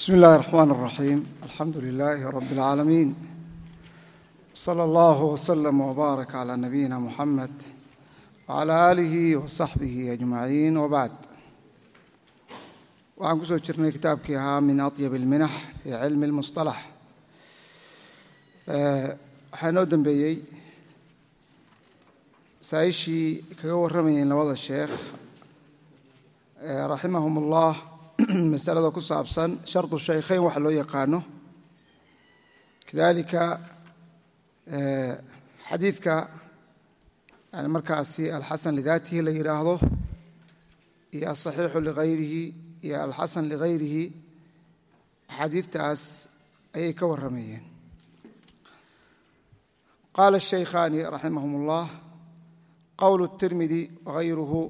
bismi illaahi raxmaan raxiim alxamdu lilaahi rabbi alcaalamiin sala allahu waslama wbaarak calaa nabiyina muxamed wacalaa aalihi wasaxbihi ajmaciin wabacd waxaan ku soo jirnay kitaabkii ahaa min atyab alminax fii cilmi lmusalax eh, waxaa inoo dembeeyey masaa-ishii kaga warramayeen labada sheekh eh, raximahum ullah masalada ku saabsan shardu shaykhayn waxa loo yaqaano kadalika xadiidka yani markaasi alxasan lidaatihi la yidhaahdo iyo alصaxiixu ligayrihi iyo alxasan ligayrihi axaadiidtaas ayay ka warramayeen qaala الshaykhani raximahum اllah qowl الtirmidi wagayruhu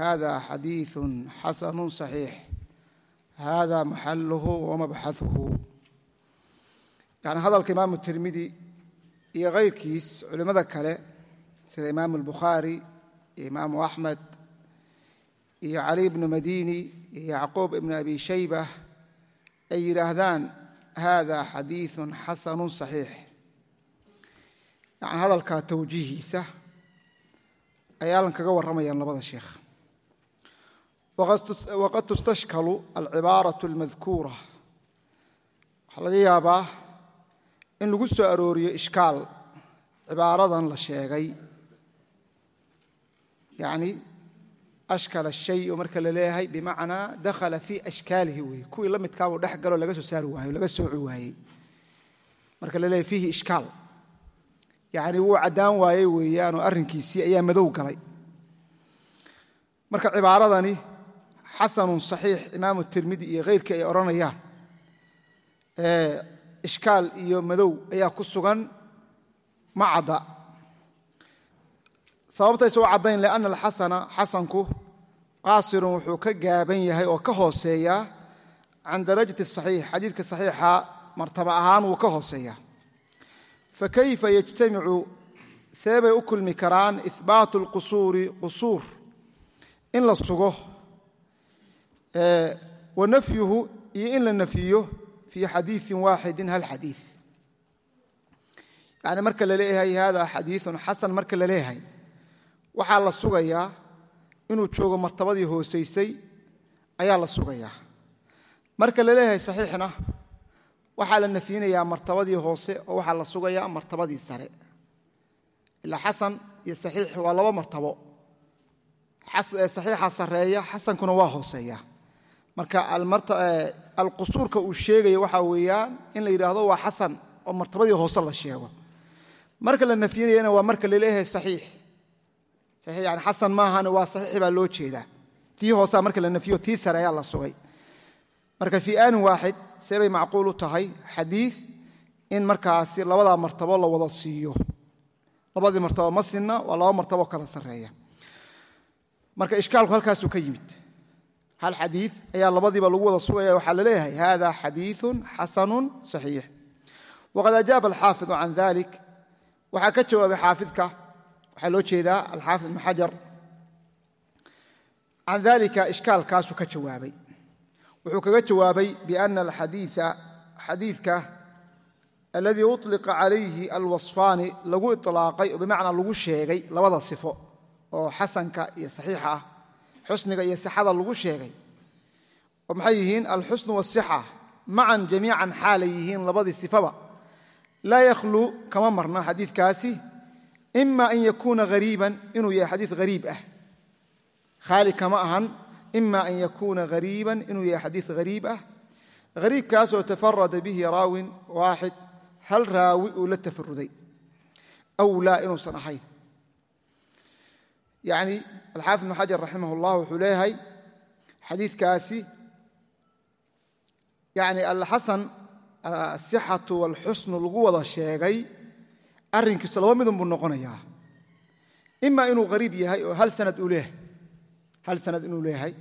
hada xadiiثu xasanu صaxiix hada maxaluhu wamabxahuhu yani hadalka imaamu tirmidi iyo kayrkiis culimmada kale sida imaamu albukhaari iyo imaamu axmed iyo cali bnu madini iyo yacquub ibnu abi shayba ay yidhaahdaan hada xadiiثu xasanu صaxiix yani hadalkaa tawjiihiisa ayaalan kaga warramayaan labada sheekh waqad tustashkalu alcibaaraة اlmadkuura waxaa laga yaabaa in lagu soo arooriyo ishkaal cibaaradan la sheegay. yani ashkala shayu marka la leeyahay bimacnaa dakhala fii ashkaalihi weeye kuwii la midkaabuu dhex galoo laga soo saari waayo laga sooci waayey. marka la fiihi ishkaal. yani wuu caddaan waayey weeyaanoo arrinkiisii ayaa madow galay. marka cibaaradani xasanun saxiix imaamu tirmidi iyo khayrkii ay odhanayaan ishkaal iyo madow ayaa ku sugan ma cadda sababtaysa u caddayn lianna alxasana xasanku qaasirun wuxuu ka gaaban yahay oo ka hooseeyaa can darajati saxiix xadiidka saxiixa martaba ahaan wuu ka hooseeyaa fakayfa yajtamicu? Seebay u kulmi karaan ihbaatu alqusuuri qusuur. In la sugo wa nafyuhu iyo in la nafyiyo fii xadiiin waaxidin hal xadii yani marka la leeyahay hada xadiiun xasan marka la waxaa la sugayaa inuu joogo martabadii hoosaysay ayaa la sugayaa. Marka la saxiixna waxaa la nafyinayaa martabadii hoose oo waxaa la sugayaa martabadii sare. Ilaa xasan iyo saxiix waa laba martabo. Saxiixa sareeya xasankuna waa hooseeya marka alqusuurka uu sheegaya waxaa weeyaan in la yidhaahdo waa xasan oo martabadii hoose la sheego. Marka la nafyinayana waa marka la leeyahay saxiix. Yani xasan maahan waa saxiix baa loo jeedaa. Tii hoosea marka la nafyiyo tii sare ayaa la sugay. Marka fii aanin waaxid see macquul u tahay xadiid in markaasi labadaa martabo la wada siiyo. Labadii martabo ma sinna waa laba martabo kala sarreeya. Marka ishkaalku halkaasuu ka yimid hal xadii ayaa labadiiba lagu wada sugaya waxaa la leeyahay hada xadiiu xasanu saxiix. Waqad ajaaba alxaafidu can dalik waxaa ka jawaabay xaafidka waxaa loo jeedaa alxaafi ibn xajar. Can dalika ishkaalkaasuu ka jawaabay. Wuxuu kaga jawaabay biana alxadiia xadiidka aladii uطliqa calayhi alwasfaani lagu ilaaqay oo bimacnaa lagu sheegay labada sifo oo xasanka iyo saxiixa ah xusniga iyo sixada lagu sheegay. oo maxay yihiin? Alxusnu wasixa macan jamiican xaalay yihiin labadii sifaba. Laa yakhluu kama marna xadiidkaasi ima an yakuuna hariiban inuu yahay xadiid hariib ah. Khaali kama ahan ima an yakuuna hariiban inuu yahay xadiid hariib ah. Hariibkaasoo tafarada bihi raawin waaxid hal raawi uu la tafaruday aw laa inuusan ahayn. Yani alxaafid ibn xajar raximah اllah wuxuu leeyahay xadiidkaasi yani alxasan asixatu walxusnu lagu wada sheegay arrinkiisu laba midun buu noqonayaa. Ima inuu hariib yahay oo hal sanad inuu leeyahay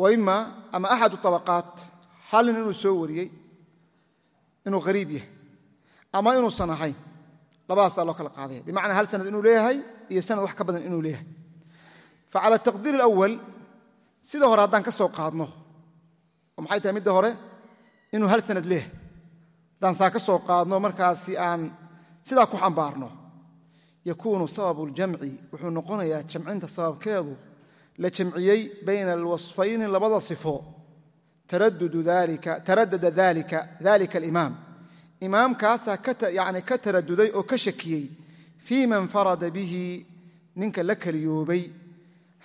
wa ima ama axadu طabaqaat hal nin inuu soo wariyey inuu hariib yahay ama inuusan ahayn labadaasaa loo kala qaadaya. Bimacnaa hal sanad inuu leeyahay iyo sanad wax ka badan inuu leeyahay. Facala taqdiir alawal sida hore haddaan ka soo qaadno oo maxay tahay midda hore inuu hal sanad leeh haddaan saa ka soo qaadno markaasi aan sidaa ku xambaarno yakuunu sababu ljamci wuxuu noqonayaa jamcinta sababkeedu la jamciyey bayna alwasfayni labada sifo taradada dalika alimaam. Imaamkaasaa yani ka taraduday oo ka shakiyey fii man farada bihi ninka la keliyoobay.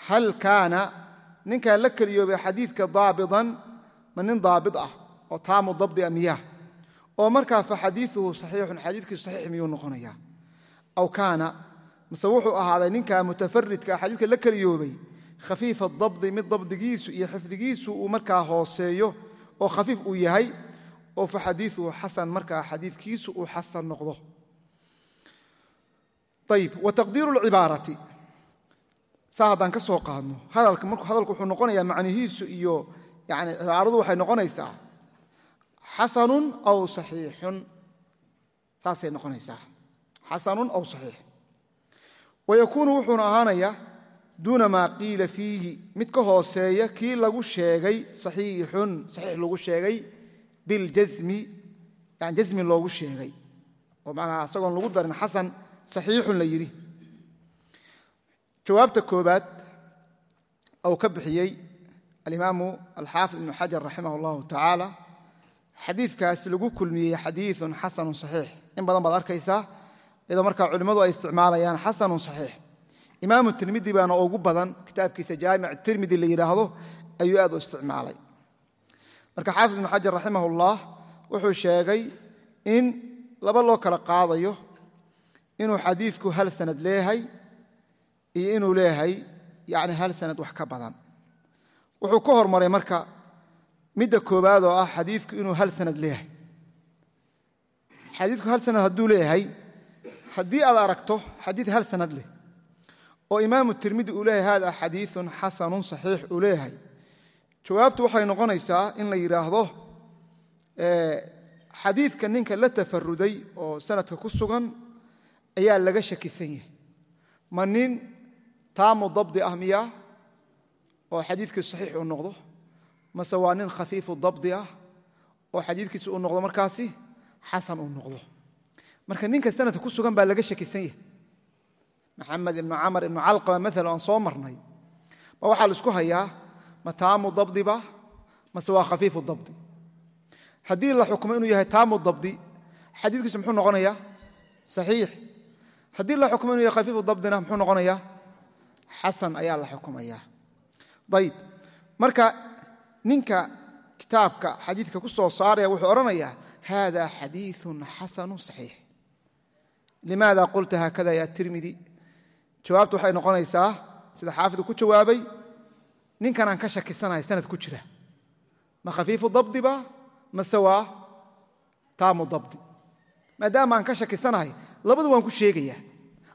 Hal kaana ninkaa la keliyoobay xadiidka daabidan ma nin daabid ah oo taamu dabdi a miyah oo markaa fa xadiiuhu saxiixun xadiidkiisu saxiix miyuu noqonayaa. Aw kaana mise wuxuu ahaaday ninkaa mutafaridka xadiidka la keliyoobay khafiifa dabdi mid dabdigiisu iyo xifdigiisu uu markaa hooseeyo oo khafiif uu yahay oo fa xadiiuhu xasan markaa xadiidkiisu uu xasan noqdo ayib wa taqdiiru lcibaarati saa haddaan ka soo qaadno. Hadalka markuu hadalku wuxuu noqonayaa macnihiisu iyo yani cibaaradu waxay noqonaysaa xasanun aw saxiixun. Saasay noqonaysaa. Xasanun aw saxiix. Wayakuunu wuxuuna ahaanayaa duuna maa qiila fiihi. Mid ka hooseeya kii lagu sheegay saxiixun saxiix lagu sheegay biljasmi yani jasmi loogu sheegay. Oo macnaa isagoon lagu darin xasan saxiixun la yidhi. Jawaabta koobaad ou ka bixiyey alimaamu alxaafid ibnu xajar raximah allahu tacaala xadiidkaasi lagu kulmiyey xadiiun xasanun saxiix. In badan baad arkaysaa iyadoo markaa culimmadu ay isticmaalayaan xasanun saxiix. Imaamu tirmidi baana ugu badan kitaabkiisa jaamic tirmidi la yidhaahdo ayuu aad u isticmaalay. Marka xaafid ibnu xajar raximah ullah wuxuu sheegay in laba loo kala qaadayo inuu xadiidku hal sanad leeyahay iyo inuu leeyahay yani hal sanad wax ka badan. Wuxuu ka hormaray marka midda koowaad oo ah xadiidku inuu hal sanad leeyahay xadiidku hal sanad hadduu leeyahay haddii aad aragto xadiid hal sanad leh oo imaamu tirmidi uu leeyahay hada xadiiun xasanun saxiix uu leeyahay jawaabtu waxay noqonaysaa in la yidhaahdo xadiidka ninka la tafaruday oo sanadka ku sugan ayaa laga shakisan yahay. Ma nin taamu dabdi ah miyaa oo xadiidkiisu saxiix uu noqdo? Mase waa nin khafiifu dabdi ah oo xadiidkiisu uu noqdo markaasi? Xasan uu noqdo. Marka ninka sanadka ku sugan baa laga shakisan yahay. Maxamed ibnu camar ibnu calqama maala aan soo marnay. Ma waxaa la isku hayaa ma taamu dabdiba mase waa khafiifu dabdi. Haddii la xukumo inuu yahay taamu dabdi xadiidkiisu muxuu noqonayaa saxiix haddii la yahay khafiifu dabdina muxuu noqonayaa? Xasan ayaa la xukumaya. Ayib marka ninka kitaabka xadiidka ku soo saaraya wuxuu odhanayaa hada xadiiun xasanu saxiix. Limaada qulta haakada ya tirmidi. Jawaabtu waxay noqonaysaa sida xaafidku ku jawaabay ninkan aan ka shakisanahay sanad ku jira. Ma khafiifu dabdiba mase waa taamu dabdi. Maadaama aan ka shakisanahay labadu waan ku sheegayaa.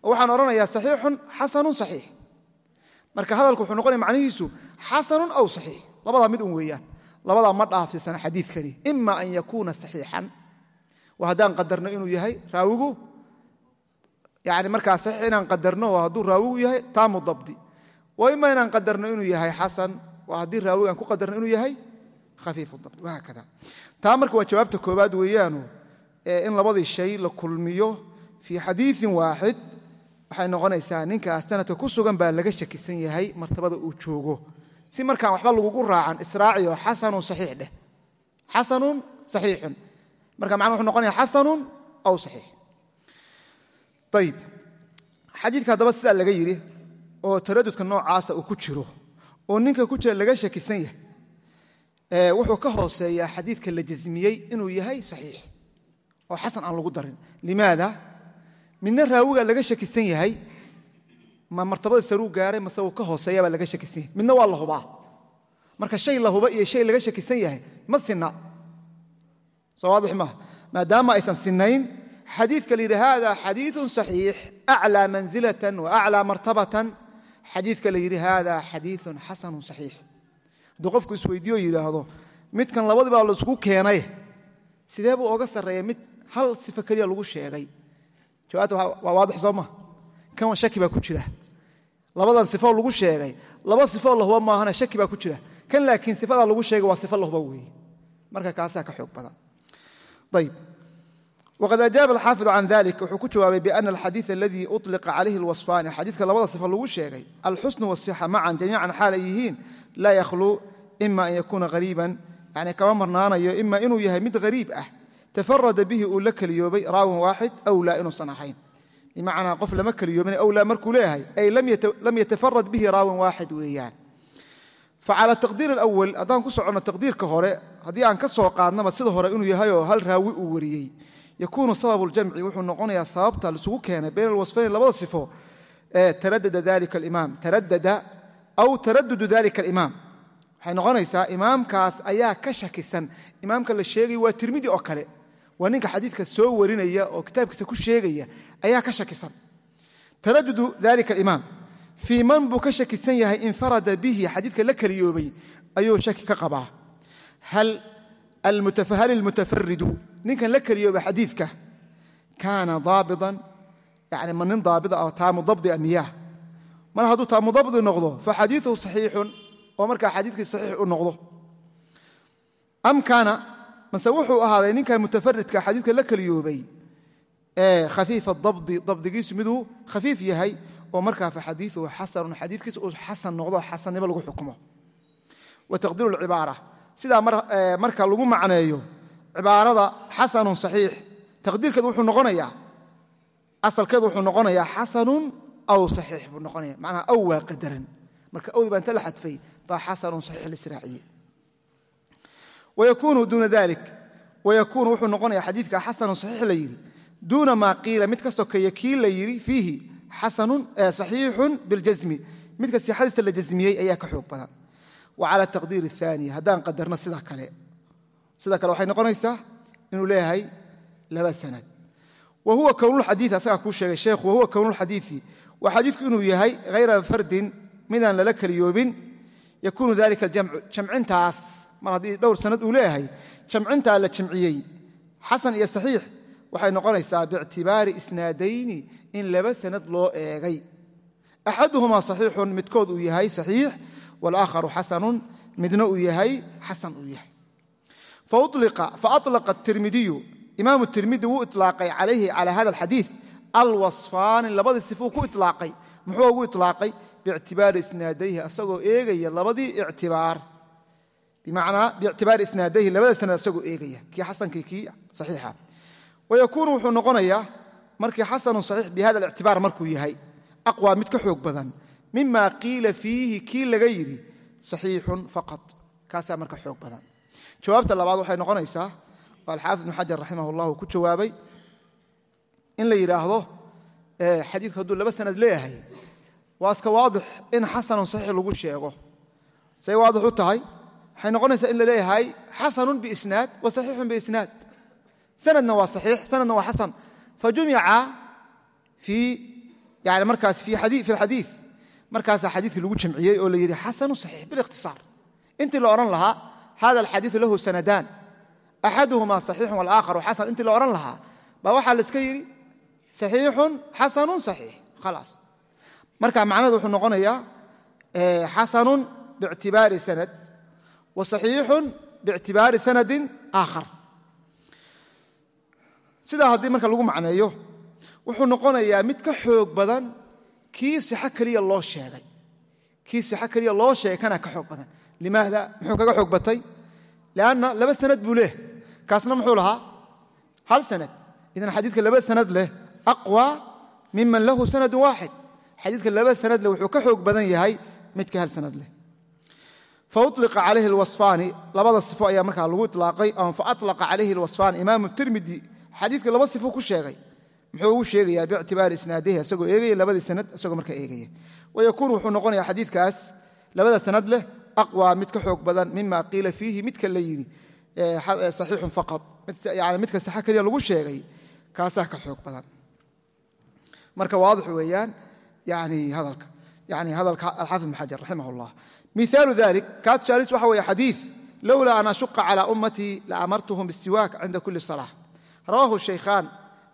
Waxaan odhanayaa saxiixun xasanun saxiix. Marka hadalku wuxuu noqonaya macnihiisu xasanun aw saxiix. Labadaa mid un weeyaan. Labadaa ma dhaafsisana xadiidkani. Ima an yakuuna saxiixan. Waa haddaan qadarno inuu yahay raawigu yani markaa saxiix inaan qadarno hadduu raawigu yahay taamu dabdi wa ima inaan qadarno inuu yahay xasan waa haddii raawigaan ku qadarno inuu yahay khafiifu dabdi. Wahaakada taa marka waa jawaabta koobaad weeyaano in labadii shay la kulmiyo fii xadiiin waaxid waxay noqonaysaa ninkaa sanadka ku sugan baa laga shakisan yahay martabada uu joogo. si markaan waxba lagugu raacan israaciyo xasanun saxiix dheh. xasanun saxiixun. marka macna wuxuu noqonaya xasanun aw saxiix. Ayib xadiidka haddaba sidaa laga yidhi oo taradudka noocaasa uu ku jiro oo ninka ku jira laga shakisan yahay wuxuu ka hooseeyaa xadiidka la jasmiyey inuu yahay saxiix oo xasan aan lagu darin. limaada midna raawiga laga shakisan yahay ma martabada saruu gaaray mase uu ka hooseeya baa laga shakisan yahay. Midna waa la hubaa. Marka shay la huba iyo shay laga shakisan yahay ma sinna. Soo waadix maaha maadaama aysan sinnayn xadiidka la yidhi hada xadiiun saxiix aclaa manzilatan wa aclaa martabatan. Xadiidka la yidhi hada xadiiun xasanun saxiix. Hadduu qofku isweydiiyo yidhaahdo midkan labadii baa la isku keenay. Sidee buu oga sarreeya mid hal sifo keliya lagu sheegay jawaabta waa waadix soo maa kan shaki baa ku jira. Labadan sifo lagu sheegay. Laba sifoo la huba maahana shaki baa ku jira. Kan laakiin sifada lagu sheegay waa sifa lahuba weeye. Marka kaasaa ka xoog badan. Ayb wqad ajaaba alxaafid can dalik wuxuu ku jawaabay biana alxadiid aladii uطliqa calayhi alwasfaani. Xadiidka labada sifa lagu sheegay alxusnu wasixa macan jamiican xaal ay yihiin laa yakhluu ima an yakuuna hariiban yani kama marnaanayo ima inuu yahay mid hariib ah tafarada bihi uu la keliyoobay raawin waaxid aw laa inuusan ahayn. Bimacnaa qof lama keliyoobin aw laa markuu leeyahay ay lam yatafarad bihi raawin waaxid weeyaan. Facala taqdiir alawal haddaan ku soconno taqdiirka hore haddii aan ka soo qaadnaba sida hore inuu yahayoo hal raawi uu wariyey yakuunu sababu ljamci wuxuu noqonayaa sababta laisugu keenay bayna alwasfayn labada sifo taradada dalika alimaam taradada aw taradudu dalika alimaam. Waxay noqonaysaa imaamkaas ayaa ka shakisan. Imaamka la sheegaya waa tirmidi oo waa ninka xadiidka soo warinaya oo kitaabkiisa ku sheegaya ayaa ka shakisan. Taradudu dalika alimaam fii man buu ka shakisan yahay infarada bihi xadiidka la keliyoobay ayuu shaki ka qabaa. Hal almutafaridu ninkan la keliyoobay xadiidka kaana daabidan yani ma nin daabida oo taamu dabdi a miyaah mar hadduu taamu dabdi noqdo fa xadiiuhu saxiixun oo markaa xadiidkii saxiix u noqdo. Am kaana mase wuxuu ahaaday ninkan mutafaridka xadiidka la keliyoobay ee khafiifa dabdi dabdigiisu miduu khafiif yahay oo markaa fa xadiiuhu xasanun uu xasan noqdo xasannimo lagu xukumo. Wa lcibaara sidaa marka lagu macneeyo cibaarada xasanun saxiix. Taqdiirkeedu wuxuu noqonayaa asalkeedu wuxuu noqonayaa xasanun aw saxiix buu noqonaya macnaha aw waa qadaran. Marka awdi baa inta la xadfay baa xasanun saxiix lisraaciye wayakuunu duuna dalik wayakuunu wuxuu noqonayaa xadiidka xasanun saxiix la yidhi duuna maa qiila mid ka sokeeya kii la yidhi fiihi xasanun saxiixun biljasmi midka sixadiisa la jasmiyey ayaa ka xoog badan wa cala taqdiir aani haddaan qadarno sida kale sida kale waxay noqonaysaa inuu leeyahay laba sanad wa huwa kownulxadiii asagaa kuu sheegay sheekhu wahuwa kownulxadiii waa xadiidku inuu yahay hayra fardin midaan lala keliyoobin mar haddii dhowr sanad uu leeyahay jamcintaa la jamciyey. Xasan iyo saxiix waxay noqonaysaa biictibaari isnaadayni in laba sanad loo eegay. Axaduhumaa saxiixun midkood uu yahay saxiix walaakharu xasanun midna uu yahay xasan uu yahay. Faalaqa tirmidiyu imaamu tirmidi wuu ilaaqay calayhi cala hada alxadiid alwasfaani labadii sifuu ku ilaaqay muxuu ugu ilaaqay biictibaari isnaadayhi asagoo eegaya labadii ictibaar bimacnaa biictibaari isnaadayhi labada sanad asagoo eegaya kii xasankii kii saxiixa wayakuunu wuxuu noqonayaa markii xasanun saxiix bi hada alictibaar markuu yahay aqwa mid ka xoog badan mima qiila fiihi kii laga yidhi saxiixun faqad kaasaa marka xoog badan jawaabta labaad waxay noqonaysaa oo alxaafid ibnu xajar raximah llah uu ku jawaabay in la yidhaahdo xadiidku hadduu laba sanad leeyahay waa iska waadix in xasanun tahay waxay noqonaysaa in la leeyahay xasanun biisnaad wa saxiixun biisnaad. Sanadna waa saxiix sanadna waa xasan. Fajumica yani markaas fi alxadiid markaasaa xadiidkii lagu jamciyey oo la yidhi xasanu saxiix bilikhtisaar intii la odhan lahaa hada alxadiiu lahu sanadaan. Axaduhumaa saxiixun walaakharu xasan. Intii la odhan lahaa baa waxaa la yidhi saxiixun xasanun saxiix. Khalaas. Marka macnahedu wuxuu noqonayaa xasanun biictibaari sanad wa saxiixun biictibaari sanadin aakhar. Sidaa haddii marka lagu macneeyo wuxuu noqonayaa mid ka xoog badan kii sixo keliya loo sheegay. Kii sixo keliya loo sheegay kana ka xoog badan. Limaada muxuu kaga xoog batay? Lianna laba sanad buu leh. Kaasna muxuu lahaa? Hal sanad. Idan xadiidka laba sanad leh aqwa miman lahu sanadun waaxid xadiidka laba sanad leh wuxuu ka xoog badan yahay midka faulliqa calayhi alwasfaani labada sifo ayaa markaa lagu ilaaqay ama faalaqa calayhi alwasfaani imaamu tirmidi xadiidka laba sifo ku sheegay muxuu ugu sheegayaa biictibaari isnaadihi isagoo eegaya labadii sanad isagoo markaa eegaya wayakuun wuxuu noqonayaa xadiidkaas labada sanad leh aqwa mid ka xoog badan mima qiila fiihi midka la yidhi saxiixun faqad yani midka saxa keliya lagu sheegay kaasaa ka xoog badan marka waadix weeyaan yani hadalka yani hadalka alxaafid ibn xajar miaalu dalik kaa tusaalis waxa weeye xadiid lowlaa an ashuqa calى ummatii laamartuhum bisiwaak cinda kuli salaa rawahu shaykhaan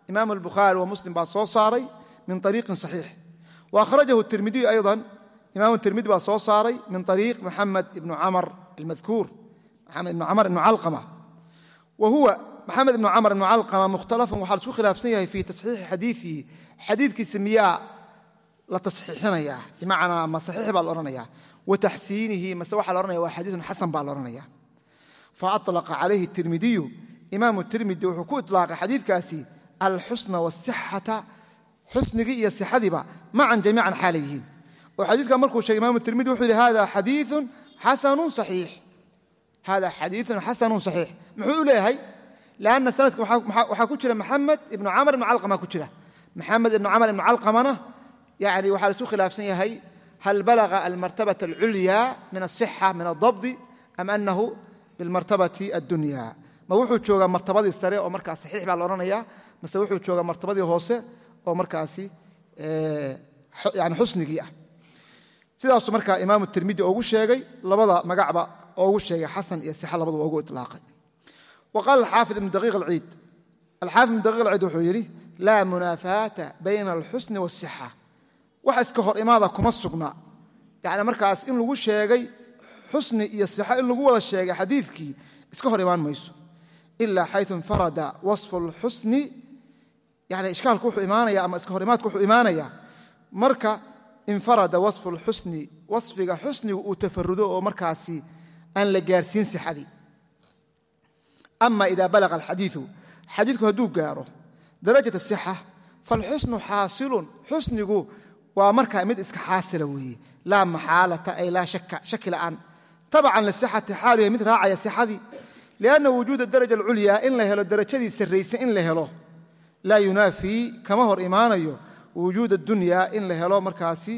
imaam albukhaari wa muslim baa soo saaray min ariiqin saxiix. Wa akhrajahu tirmidiyu ayضa imaamu tirmidi baa soo saaray min ariiq muxamed ibnu camar almadkuur maxamed ibnu camar ibnu calqama wa huwa maxamed ibnu camar ibnu calqama mukhtalafun waxaa la isku khilaafsan yahay fii tasxiixi xadiiihi xadiidkiisa miyaa la tasxiixinayaa bimacnaa ma saxiix baa la odhanaya wa taxsiinihi mase waxaa la ohanaya waa xadiiun xasan baa la odhanaya fa alaqa calayhi tirmidiyu imaamu tirmidi wuxuu ku ilaaqay xadiidkaasi alxusna wasixata xusnigii iyo sixadiiba macan jamiican xaala yihiin oo xadiidka markuu sheegay imaamu tirmidi wuxuu yidhi hada xadiiun xasanun saxiix hada xadiiun xasanun saxiix muxuu u leeyahay lanna sanadka waxaa ku jira maxamed ibnu camar ibnu calqama ku jira maxamed ibnu camar ibnu calqamana yani waxaa hal balaga almartabaة اlculya min الصxa min الضabdi am anahu biاlmartabati الdunya ma wuxuu joogaa martabadii sare oo markaas saxiix baa la odhanaya mase wuxuu joogaa martabadii hoose oo markaasi yani xusnigii ah sidaasuu markaa imaamu tirmidi ogu sheegay labada magacba oogu sheegay xasan iyo sixa labaduba ogu ilaaqay wa qaala axaafid ibnu daqiiq alciid alxaafid ibnu daqiiq alciid wuxuu yidhi laa munaafaata bayna alxusni waasixa wax iska hor imaada kuma sugna. Yani markaas in lagu sheegay xusni iyo sixa in lagu wada sheegay xadiidkii iska hor imaan mayso. Ilaa xayu infarada wasfu lxusni yani ishkaalku wuxuu imaanaya ama iska hor imaadku wuxuu imaanaya. Marka infarada wasfu lxusni wasfiga xusnigu uu tafarudo oo markaasi aan la gaarsiin sixadii ama ida balaga alxadiiu xadiidku hadduu gaaro darajat asixa falxusnu xaasilun xusnigu waa markaa mid iska xaasila weeye laa maxaalata ay laa shaka shaki la'aan. Tabcan lisixati xaaluya mid raacaya sixadii lianna wujuuda daraja alculyaa in la helo darajadii sarraysan in la helo. Laa yunaafii kama hor imaanayo wujuuda dunya in la helo markaasi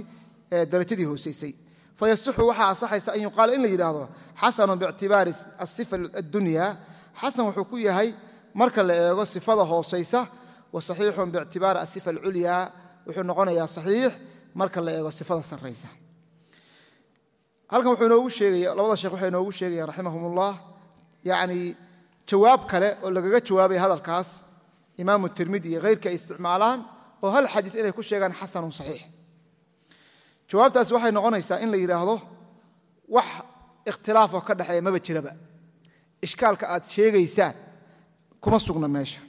darajadii hoosaysay fayasixu waxaa asaxaysa an yuqaala in la yidhaahdo xasanu biictibaari asifa addunya. Xasan wuxuu ku yahay marka la eego sifada hoosaysa wa saxiixun biictibaari asifa alculyaa wuxuu noqonayaa saxiix marka la eego sifada sarraysa. Halkan wuxuu inoogu sheegaya labada sheekh waxay inoogu sheegayaan raximahum ullah yacni jawaab kale oo lagaga jawaabaya hadalkaas imaamu tirmidi iyo khayrkii ay isticmaalaan oo hal xadiid inay ku sheegaan xasanun saxiix. Jawaabtaasi waxay noqonaysaa in la yidhaahdo wax ikhtilaafoo ka dhexeeya maba jiraba. Ishkaalka aad sheegaysaan kuma sugna meesha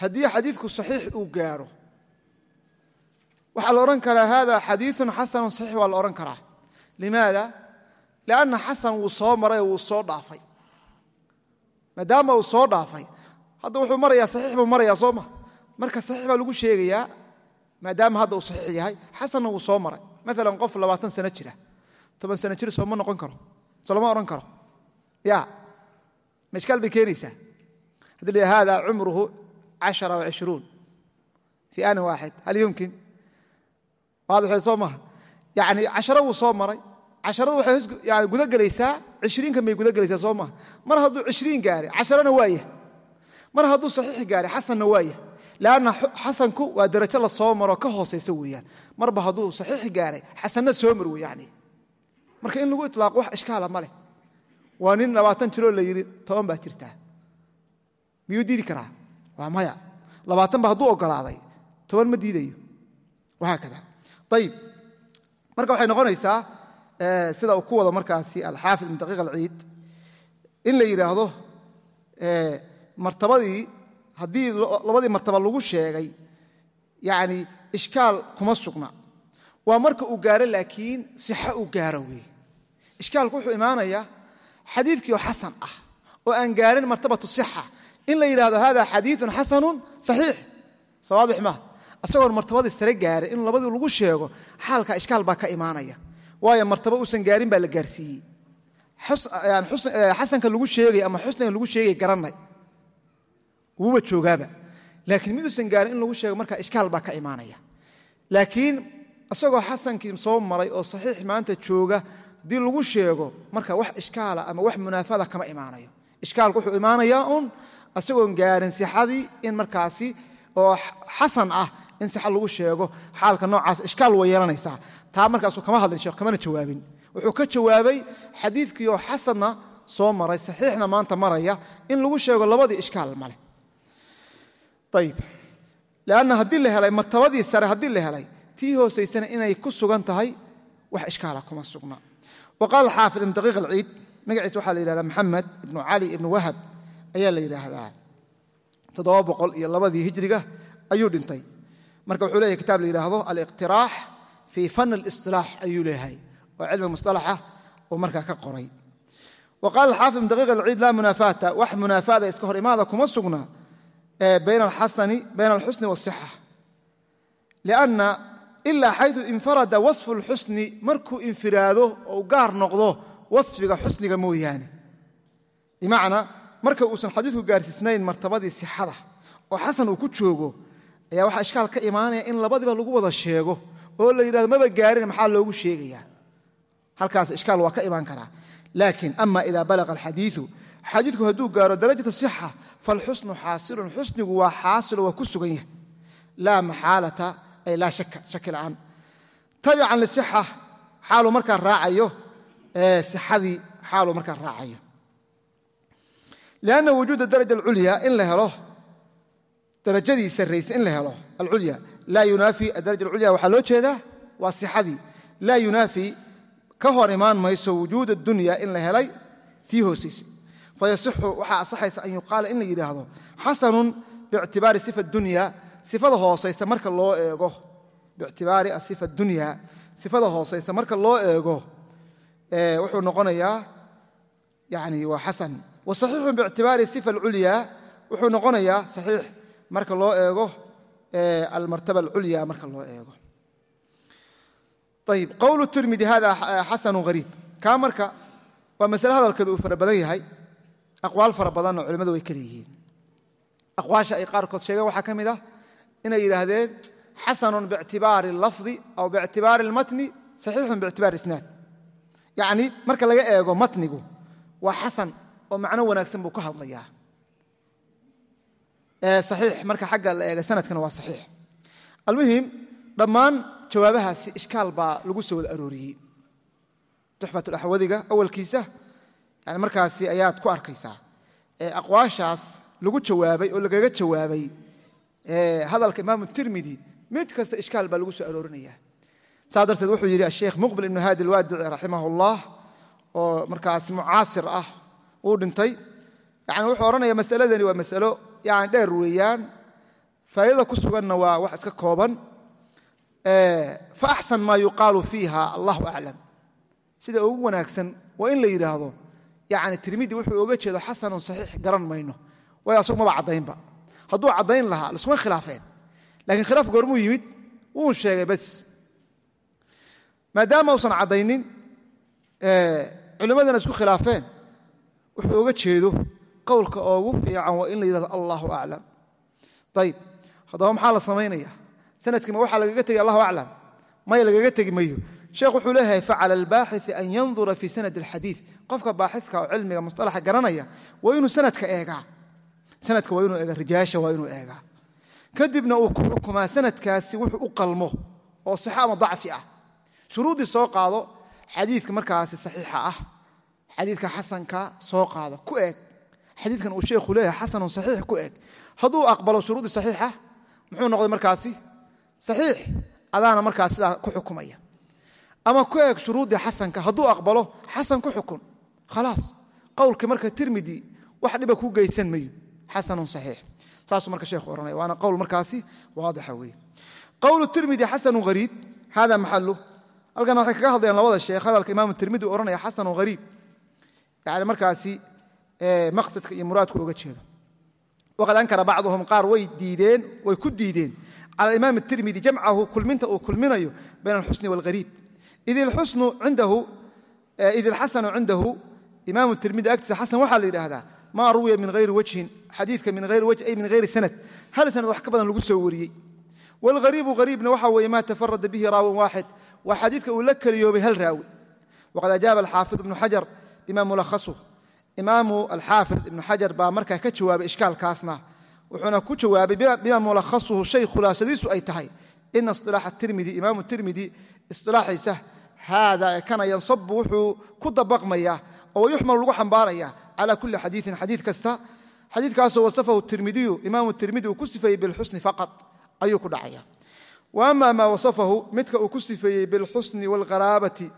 haddii xadiidku saxiix uu gaaro waxaa la odhan karaa hada xadiiun xasanun saxiix waa la odhan karaa. Limaada? Lianna xasan wuu soo maray wuu soo dhaafay. Maadaama uu soo dhaafay hadda wuxuu marayaa saxiix buu marayaa soo ma? Marka saxiix baa lagu sheegayaa maadaama hadda uu saxiix yahay xasanna wuu soo maray. Maalan qof labaatan sano jira toban sano jir sooma noqon karo so lama odhan karo. Ya ma ishkaal bay keenaysaa. Haddii la hada cumruhu cashara wacishruun fii aanin waaxid hal yumkin waadixay soo maha yani casharo wuu soo maray casharadu waxay yani guda gelaysaa cishriinkan bay guda gelaysaa soo maha mar hadduu cishriin gaaray casharona waayah mar hadduu saxiix gaaray xasanna waayah lanna xasanku waa darajo la soo maro ka hoosaysa weeyaan marba hadduu saxiix gaaray xasanna soo mar wey yani marka in lagu ilaaqo wax ishkaala ma leh waa nin labaatan jiroo la yidhi toban jirtaa miyuu diidi karaa waa maya. Labaatanba hadduu ogolaaday toban ma diidayo. Wahaakada ayib marka waxay noqonaysaa sida uu ku wado markaasi alxaafid ibn daqiiq alciid. In la yidhaahdo martabadii haddii labadii martaba lagu sheegay yani ishkaal kuma sugna. Waa marka uu gaaro laakiin sixa uu gaaro wey ishkaalku wuxuu imaanayaa xadiidkiioo xasan ah oo aan gaarin martabatu sixa in la yidhahdo hada xadiiun xasanun saxiix. Sawaadix maaha isagoon martabadii sare gaarin in labadii lagu sheego xaalka ishkaal baa ka imaanaya. Waayo martaba uusan gaarin baa la gaarsiiyey. Xasanka lagu sheegay ama xusniga lagu sheegay garanay wuuba joogaaba. Laakiin miduusan gaarin in lagu sheego markaa ishkaal baa ka imaanaya. Laakiin isagoo xasankii soo maray oo saxiix maanta jooga haddii lagu sheego marka wax ishkaala ama wax munaafada kama imaanayo. Ishkaalku wuxuu imaanayaa un isagoon gaarin sixadii in markaasi oo xasan ah in sixa lagu sheego xaalka noocaas ishkaal way yeelanaysaa taa markaasuu kama hadlin sheekh kamana jawaabin. Wuxuu ka jawaabay xadiidkiioo xasanna soo maray saxiixna maanta maraya in lagu sheego labadii ishkaal maleh ayib lanna haddii la helay martabadii sare haddii la helay tii hoosaysana inay ku sugan tahay wax ishkaala kuma sugna. Wa qaala xaafid ibn daqiiq alciid magaciisa waxaa la yidhahdaa maxamed ibnu cali ibnu wahab ayaa la yidhaahdaa. Iyo labadii hijriga ayuu dhintay. Marka wuxuu leeyahy kitaab la yidhaahdo aliqtiraax fii fan alistilaax ayuu leeyahay oo cilmi mustalaxa uu markaa ka qoray. Wa qaala ibn daqiiq alciid laa munaafaata wax munaafaada iska hor imaada kuma sugna bayna alxusni waasixa lianna ilaa xaydu infarada wasfu lxusni markuu infiraado ou gaar noqdo wasfiga xusniga mooyaane. Bimacnaa marka uusan xadiidku gaarsiisnayn martabadii sixada oo xasan uu ku joogo ayaa waxaa ishkaal ka imaanaya in labadiba lagu wada sheego oo la yidhahdo maba gaarin maxaa loogu sheegayaa? Halkaas ishkaal waa ka imaan karaa. Laakiin ama ida balaqa alxadiiu xadiidku hadduu gaaro darajata sixa falxusnu xaasilun xusnigu waa xaasilo waa ku sugan yahay. Laa maxaalata ay laa shaka shaki la'aan. Tabican lisixa xaaluu markaa raacayo sixadii xaaluu markaa raacayo lianna wujuuda daraja alculya in la helo darajadii sarraysa in la helo alculya laa yunaafi adaraja alculya waxaa loo jeedaa waa sixadii laa yunaafi ka hor imaan mayso wujuuda dunya in la helay tii hoosaysa fayasixu waxaa asaxaysa an yuqaala in la yidhaahdo xasanun biictibaari sifa dunya sifada hoosaysa marka loo eego biictibaari asifa dunya sifada hoosaysa marka loo eego wuxuu noqonayaa yani waa xasan wasaxiixun biictibaari sifa alculya wuxuu noqonayaa saxiix marka loo eego almartaba alculya marka loo eego. Ayib qowlu tirmidi hada xasanu hariib kaa marka waa masale hadalkeedu uu fara badan yahay aqwaal fara badanna culimmadu way kale yihiin aqwaasha ay qaarkood sheegeen waxaa ka mid ah inay yidhaahdeen xasanun biictibaari lafdi aw biictibaari almatni saxiixun biictibaari isnaad. Yacni marka laga eego matnigu waa xasan oo macno wanaagsan buu ka hadlayaa. Saxiix marka xagga la eega sanadkana waa saxiix. Almuhim dhammaan jawaabahaasi ishkaal baa lagu soo wada arooriyey. Tuxfatulaxwadiga awalkiisa yani markaasi ayaad ku arkaysaa. Aqwaashaas lagu jawaabay oo lagaga jawaabay hadalka imaamu tirmidi mid kasta ishkaal baa lagu soo aroorinaya. Saa darteed wuxuu yidhi asheekh muqbil ibnu haadi alwaadici raximah oo markaas mucaasir ah uu dhintay. Yani wuxuu odhanaya masaladani waa masalo yani dheer weeyaan. Faa'idada ku suganna waa wax iska kooban. Fa axsan maa yuqaalu fiiha allahu aclam. Sida ugu wanaagsan waa in la yidhaahdo yani tirmidi wuxuu oga jeedo xasanun saxiix garan mayno. Waayo asagu maba caddaynba. Hadduu caddayn lahaa lasuma khilaafeen. Lakiin khilaaf goormuu yimid wuu sheegay bas. Maadaama uusan caddaynin culimmadana isku khilaafeen wuxuu oga jeedo qowlka oogu fiican waa in la yidhahdo allahu aclam. Ayib haddaba maxaa la samaynaya sanadkiima waxaa lagaga tegi allahu aclam. Maya lagaga tegi mayo. Sheekh wuxuu leeyahay facala albaaxii an yandura fii sanad alxadiid qofka baaxidka oo cilmiga musطalaxa garanaya waa inuu sanadka eegaa. Sanadka waa inuu eega rijaasha waa inuu eegaa. Kadibna uu ku xukumaa sanadkaasi wuxuu u qalmo oo sixo ama dacfi ah. Shuruuddii soo qaado xadiidka markaasi saxiixa ah xadiidka xasanka soo qaado ku eeg. Xadiidkan uu sheekhu leeyahay xasanun saxiix ku eeg. Hadduu aqbalo shuruuddii saxiixa muxuu noqday markaasi? Saxiix. Adaana markaas sidaa ku xukumaya. Ama ku eeg shuruuddii xasanka hadduu aqbalo xasan ku xukun. Khalaas. Qowlkii marka tirmidi wax dhiba ku geysan mayo. Xasanun saxiix. Saasuu marka sheekhu ohanaya waana qowl markaasi waadixa weeye. Qowlu tirmidi xasanun hariib hada maxalu halkan waxay kaga hadlayaan labada sheekh. Hadalka imaamu tirmidi ohanaya xasanun hariib yani markaasi maqsadka iyo muraadku oga jeedo waqad ankara bacduhum qaar way diideen way ku diideen cala imaam tirmidi jamcahu kulminta uu kulminayo bayna alxusni waalhariib id ilxasanu cindahu imaamu tirmidi agtiisa xasan waxaa la yidhaahdaa maa ruwiya min hayri wajhin xadiidka min hayri wajh ay min hayri sanad hal sanad wax ka badan lagu soo wariyey waalhariibu hariibna waxa weeye maa tafarada bihi raawin waaxid waa xadiidka uu la keliyoobay hal raawi waqad ajaaba alxaafid ibnu xajar bima mulahasuh imaamu alxaafid ibnu xajar baa markaa ka jawaabay ishkaalkaasna. Wuxuuna ku jawaabay bima mulakhasuhu shay khulaasadiisu ay tahay. Ina isilaaxa tirmidi imaamu tirmidi isilaaxiisa haada kana yansabu wuxuu ku dabaqmaya oo yuxmalu lagu xambaaraya cala kuli xadiiin xadiid kasta. Xadiidkaasoo wasafahu tirmidiyu imaamu tirmidi uu ku sifeeyey bilxusni faqad ayuu ku dhacaya. Wa maa wasafahu midka uu ku sifeeyey bilxusni waalqaraabati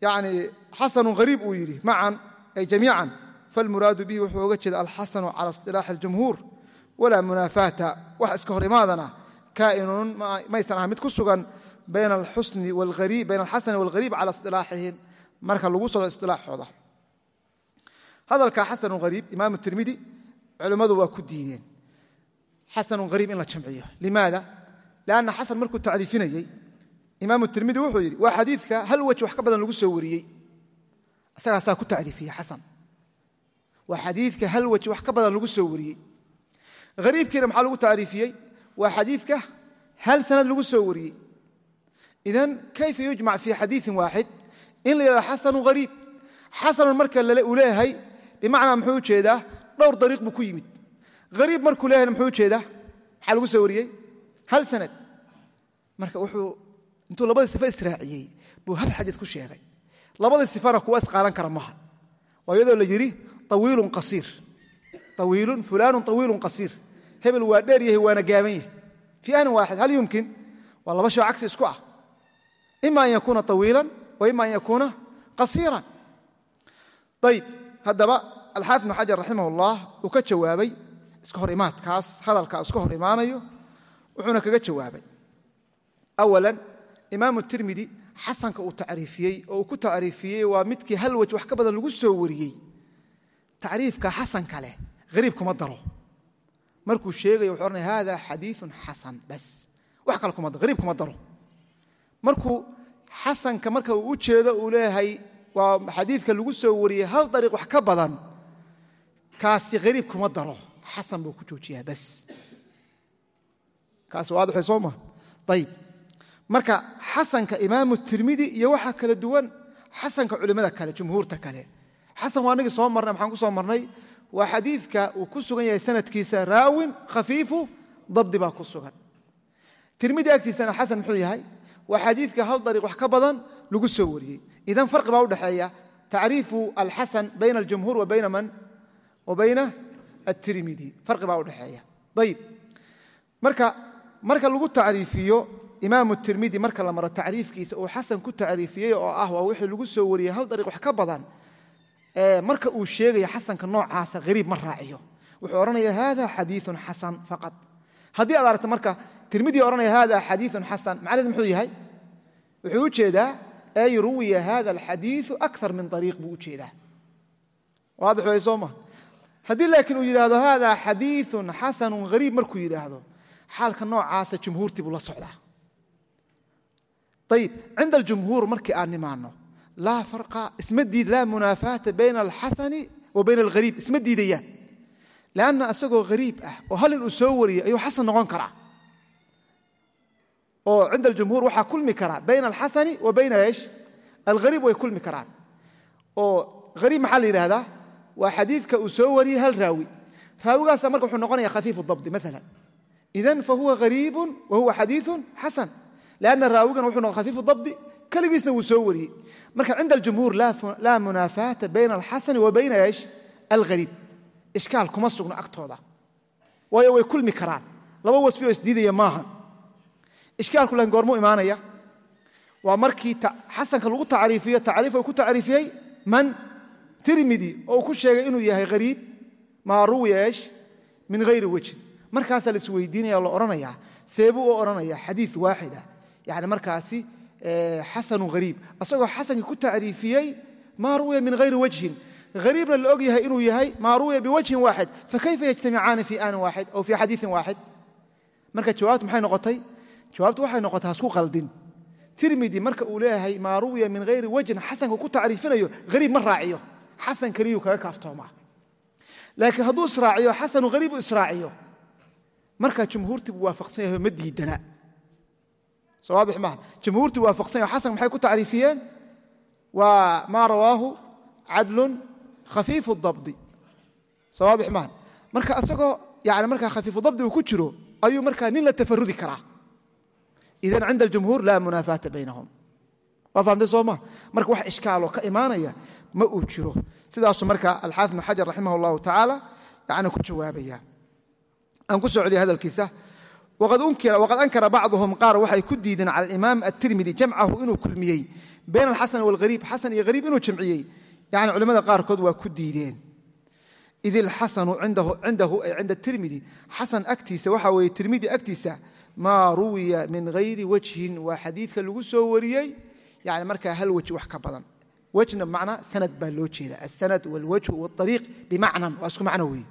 yani xasanu hariib uu yidhi macan ay jamiican falmuraadu bihi wuxuu oga jeeda alxasanu cala isilaaxi اljumhuur walaa munaafaata wax iska hor imaadana kaa'inun maysan aha mid ku sugan bayna alxasani wاlghariib cala isilaaxihim marka lagu socdo isilaaxooda hadalka xasanu hariib imaamu tirmidi culimmadu waa ku diideen. Xasanu hariib in la jamciyo. Limaada? Lanna xasan markuu tacriifinayey imaamu tirmidi wuxuu yidhi waa xadiidka hal waj wax ka badan lagu soo wariyey. Isagaasaa ku tacriifiyey xasan. Waa xadiidka hal waj wax ka badan lagu soo wariyey. Hariibkiina maxaa lagu tacriifiyey? Waa xadiidka hal sanad lagu soo wariyey. Idan kayfa yujmac fii xadiiin waaxid? In la yidhahdo xasanu hariib xasanun marka uu leeyahay bimacnaa muxuu u jeedaa dhowr dariiq buu ku yimid. Hariib markuu leeyahayna muxuu u jeedaa maxaa lagu soo wariyey? Hal sanad. Marka wuxuu intuu labadii sifa israaciyey buu hal xadiid ku sheegay. Labadii sifana kuwa isqaadan kara maha waa iyadoo la yidhi awiilun qasiir. Awiilun fulaanun awiilun qasiir. Hebel waa dheer yahay waana gaaban yahay. Fii anin waaxid hal yumkin? Waa laba shoo cagsi isku ah. Ima an yakuuna awiilan wa an yakuuna qasiiran. Ayib haddaba alxaafid xajar raximah ullah uu ka jawaabay iska hor imaadkaas hadalkaa iska hor imaanayo wuxuuna kaga jawaabay. Awalan imaamu tirmidi xasanka uu tacriifiyey oo uu ku tacriifiyey waa midkii hal waj wax ka badan lagu soo wariyey. Tacriifka xasanka leh hariib kuma daro. Markuu sheegayo wuxuu ohanaya hada xadiiun xasan bas. Wax kale kuma kuma daro. Markuu xasanka marka uu u jeedo uu leeyahay waa xadiidka lagu soo wariyey hal dariiq wax ka badan kaasi hariib kuma daro. Xasan buu ku joojiyaa bas. Kaas waadixay soo ma? Ayib marka xasanka imaamu tirmidi iyo waxaa kala duwan xasanka culimmada kale jumhuurta kale. Xasan waa nagii soo marnay maxaan ku soo marnay? Waa xadiidka uu ku sugan yahay sanadkiisa raawin khafiifu dabdi baa ku sugan. Tirmidi agtiisana xasan muxuu yahay? Waa xadiidka hal dariiq wax ka badan lagu soo wariyey. Idan farqi baa udhexeeya tacriifu alxasan bayna aljumhuur wa bayna man? Wa bayna atirmidi farqi baa udhexeeya ayib marka marka lagu tacriifiyo imaamu tirmidi marka la maro tacriifkiisa uu xasan ku tacriifiyey oo ah waa wixii lagu soo wariyey hal dariiq wax ka badan marka uu sheegaya xasanka noocaasa hariib ma raaciyo. Wuxuu odhanaya hada xadiiun xasan faqad. Haddii aad aragto marka tirmidi odhanaya hada xadiiun xasan. Macnaheed muxuu yahay? Wuxuu u ay ruwiya hada alxadiiu akar min ariiq buu u jeedaa. Way soo ma? Haddii laakiin uu yidhaahdo hada xadiiun xasanun hariib markuu yidhaahdo xaalka noocaasa jumhuurtii buu la socdaa ayib cinda aljumhuur markii aan nimaano laa farqa isma diid laa munaafaata bayna alxasani wa bayna alhariib isma diidayaan lanna isagoo hariib ah oo hal in uu soo wariyey ayuu xasan noqon karaa oo cinda aljumhuur waxaa kulmi karaa bayna alxasani wa bayna esh alhariib way kulmi karaan oo hariib maxaa la yidhahdaa waa xadiidka uu soo wariyey hal raawi raawigaasa marka wuxuu noqonaya khafiifu dabdi maala idan fahuwa hariibun wa huwa xadiiun xasan lanna raawigan wuxuu noqon khafiifu dabdi keligiisna wuu soo wariyey marka cinda aljumhuur laa munaafaata bayna alxasani wa bayna esh alhariib ishkaal kuma sugno agtooda waayo way kulmi karaan laba wasfi oo isdiidaya maaha ishkaalku laakiin goormuu imaanaya waa markii xasanka lagu tacriifiyo tacriif uu ku tacriifiyey man tirmidi oo uu ku sheegay inuu yahay hariib maa ruwiya esh min hayri wejhin markaasaa la isweydiinaya o la odhanayaa seebuu u odhanaya xadiid waaxida yani markaasi xasanu hariib asagoo xasankii ku tacriifiyey maa ruwiya min hayri wajhin hariibna la og yahay inuu yahay maa ruwiya biwajhin waaxid fakayfa yajtamicaani fi aanin waaxid aw fi xadiiin waaxid marka jawaabtu maxay noqotay jawaabtu waxay noqotay hasku qaldin tirmidi marka uu leeyahay maa ruwiya min hayri wajhin xasanka ku tacriifinayo hariib ma raaciyo xasan keliyuu kaga kaaftoomaa laakiin hadduu israaciyo xasanu hariib u israaciyo markaa jumhuurtii buu waafaqsan yahay ma diidana soo waadix maaha jumhuurtii waafaqsan yahay. Xasan maxay ku tacriifiyeen? Waa maa rawaahu cadlun khafiifu dabdi. Soo waadix maaha marka isagoo yani markaa khafiifu dabdi uu ku jiro ayuu markaa nin la tafarudi karaa. Idan cinda aljumhuur laa munaafaata baynahum. Waa fahamtay soo maa marka wax ishkaaloo ka imaanaya ma uu jiro. Sidaasuu marka alxaafid ibnu xajar raximah allahu tacaala yani ku jawaabaya. Aan ku soo celiya hadalkiisa waqad ankara bacduhum qaar waxay ku diideen cala alimaam atirmidi jamcahu inuu kulmiyey bayn alxasan walhariib xasan iyo hariib inuu jamciyey yani culimmada qaarkood waa ku diideen id ilxasanu cindahu ay cinda tirmidi xasan agtiisa waxa weeye tirmidi agtiisa maa ruwiya min hayri wajhin waa xadiidka lagu soo wariyey yani markaa hal weji wax ka badan wejna bmacnaa sanad baa loo jeeda asanad walwajhu wاariiq bimacnan waa isku macno weeye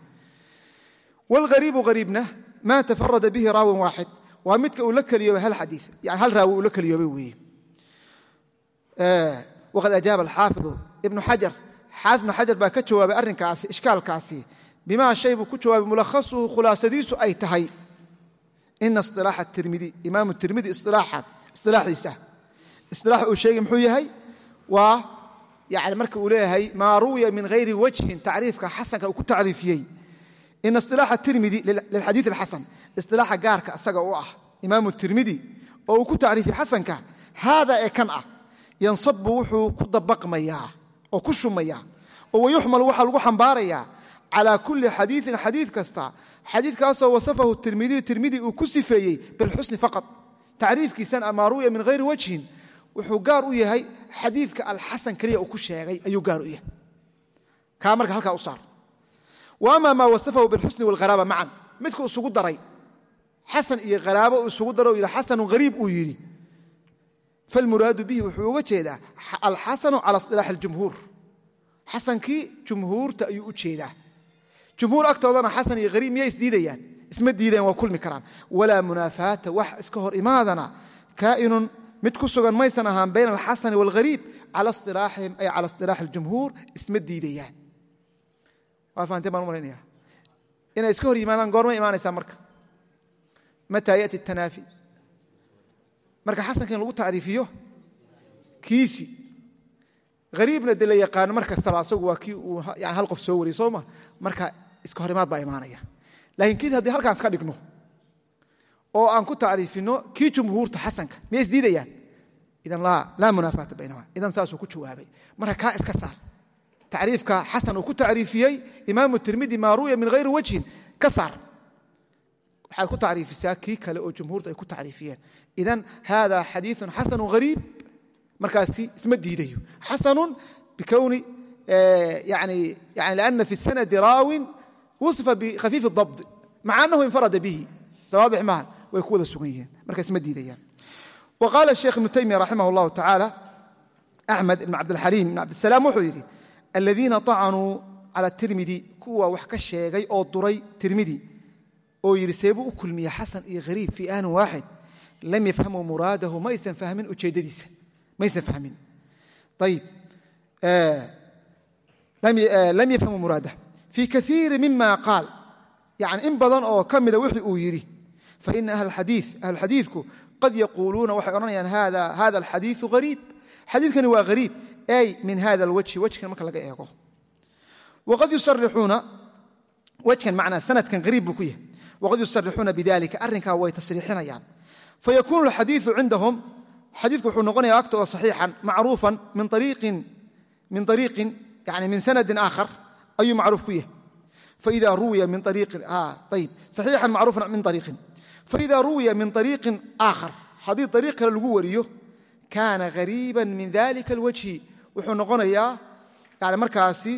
wاlhariibu hariibna maa tafarada bihi raawin waaxid waa midka uu la keliyoobay hal xadii yani hal raawi uu la keliyoobay weeye waqad ajaaba alxaafidu ibnu xajar xaafid ibnu xajar baa ka jawaabay arrinkaasi ishkaalkaasi bimaa shay buu ku jawaabay mulakhasuhu khulaasadiisu ay tahay ina isilaaxa tirmidi imaamu tirmidi isilaaxaas isilaaxiisa isilaax uu sheegay muxuu yahay waa yani marka uu leeyahay maa ruwiya min hayri wajhin tacriifka xasanka uu ku tacriifiyey ina isilaaxa tirmidi lilxadiid alxasan isilaaxa gaarka isaga u ah imaamu tirmidi oo uu ku tacriifiyey xasanka haada ee kan ah yansabu wuxuu ku dabaqmayaa oo ku shumayaa oo wayuxmalu waxaa lagu xambaarayaa calaa kulli xadiiin xadiid kasta xadiidkaasoo wasafahu tirmidiyu tirmidi uu ku sifeeyey bilxusni faqad tacriifkiisan amaa ruwiya min hayri wajhin wuxuu gaar u yahay xadiidka alxasan keliya uu ku sheegay ayuu gaar ama maa wasafahu bilxusni walharaaba macan midku isugu daray xasan iyo haraabo uu isugu daro yidhi xasanu hariib uu yidhi falmuraadu bihi wuxuu uga jeedaa alxasanu cala isilaaxi اljumhuur xasankii jumhuurta ayuu u jeedaa jumhuur agtoodana xasan iyo hariib miyay isdiidayaan isma diideen waa kulmi karaan walaa munaafaata wax iska hor imaadana kaa'inun mid ku sugan maysan ahaan bayna alxasani wاlhariib cala isilaaxihim ay cala isilaaxi اljumhuur isma diidayaan waa fahanteen baan u malaynaya inay iska hor yimaadaan goormay imaanaysaa marka. Mataa yati tanaafi. Marka xasanka in lagu tacriifiyo kiisi. Hariibna de la yaqaano mar kastaba asagu waa kii uu hal qof soo wariyey soo ma. Marka iska horimaad baa imaanaya. Lakiin kiis haddii halkaan iska dhigno oo aan ku tacriifino kii jumhuurta xasanka miyay isdiidayaan idan laa munaafaata baynahuma idan saasuu ku jawaabay. Marka kaa iska saar tacriifka xasan uu ku tacriifiyey imaamu tirmidi maa ru'ya min hayri wajhin ka saar. Waxaad ku tacriifisaa kii kale oo jumhuurtu ay ku tacriifiyeen. Idan hada xadiiun xasanu hariib markaasi isma diidayo. Xasanun bikowni yani liana fi sanadi raawin wusifa bikhafiif dabdi maca anahu infarada bihi. Sawaadix maahan way ku wada sugan yihiin. Marka isma diidayaan. Wa qaala sheekh ibnu taymiya raximah اllahu tacaala axmed ibn cabdilxaliim ibn cabdisalaam wuxuu yidhi aladiina طacanuu cala tirmidi kuwa wax ka sheegay oo duray tirmidi oo yidhi seebuu u kulmiya xasan iyo hariib fii aanin waaxid lam yafhamuu muraadahu maysan fahmin ujeeddadiisa maysan fahmin. Ayib lam yafhamuu muraadah fii kaiiri mima qaal. Yani in badan oo ka mida wixii uu yidhi faina ahlxadii ahluxadiidku qad yaquuluuna waxay odhanayaan hada alxadiiu hariib xadiidkani waa hariib ay min hada alwajhi wajkan marka laga eego. Waqad yusarixuuna wajkan macnaa sanadkan hariib buu ku yahay. Wqad yusarixuuna bidalika arrinkaa way tasriixinayaan. Fayakuunu alxadiiu cindahum xadiidku wuxuu noqonaya agtooda saxiixan macruufan min ariiqin yani min sanadin aakhar ayuu macruuf ku yahay. Faida ruwiya min ariiqin ayib saxiixan macruufan min ariiqin faida ruwiya min ariiqin aakhar haddii ariiq kale lagu wariyo kaana hariiban min dalika alwajhi wuxuu noqonayaa yani markaasi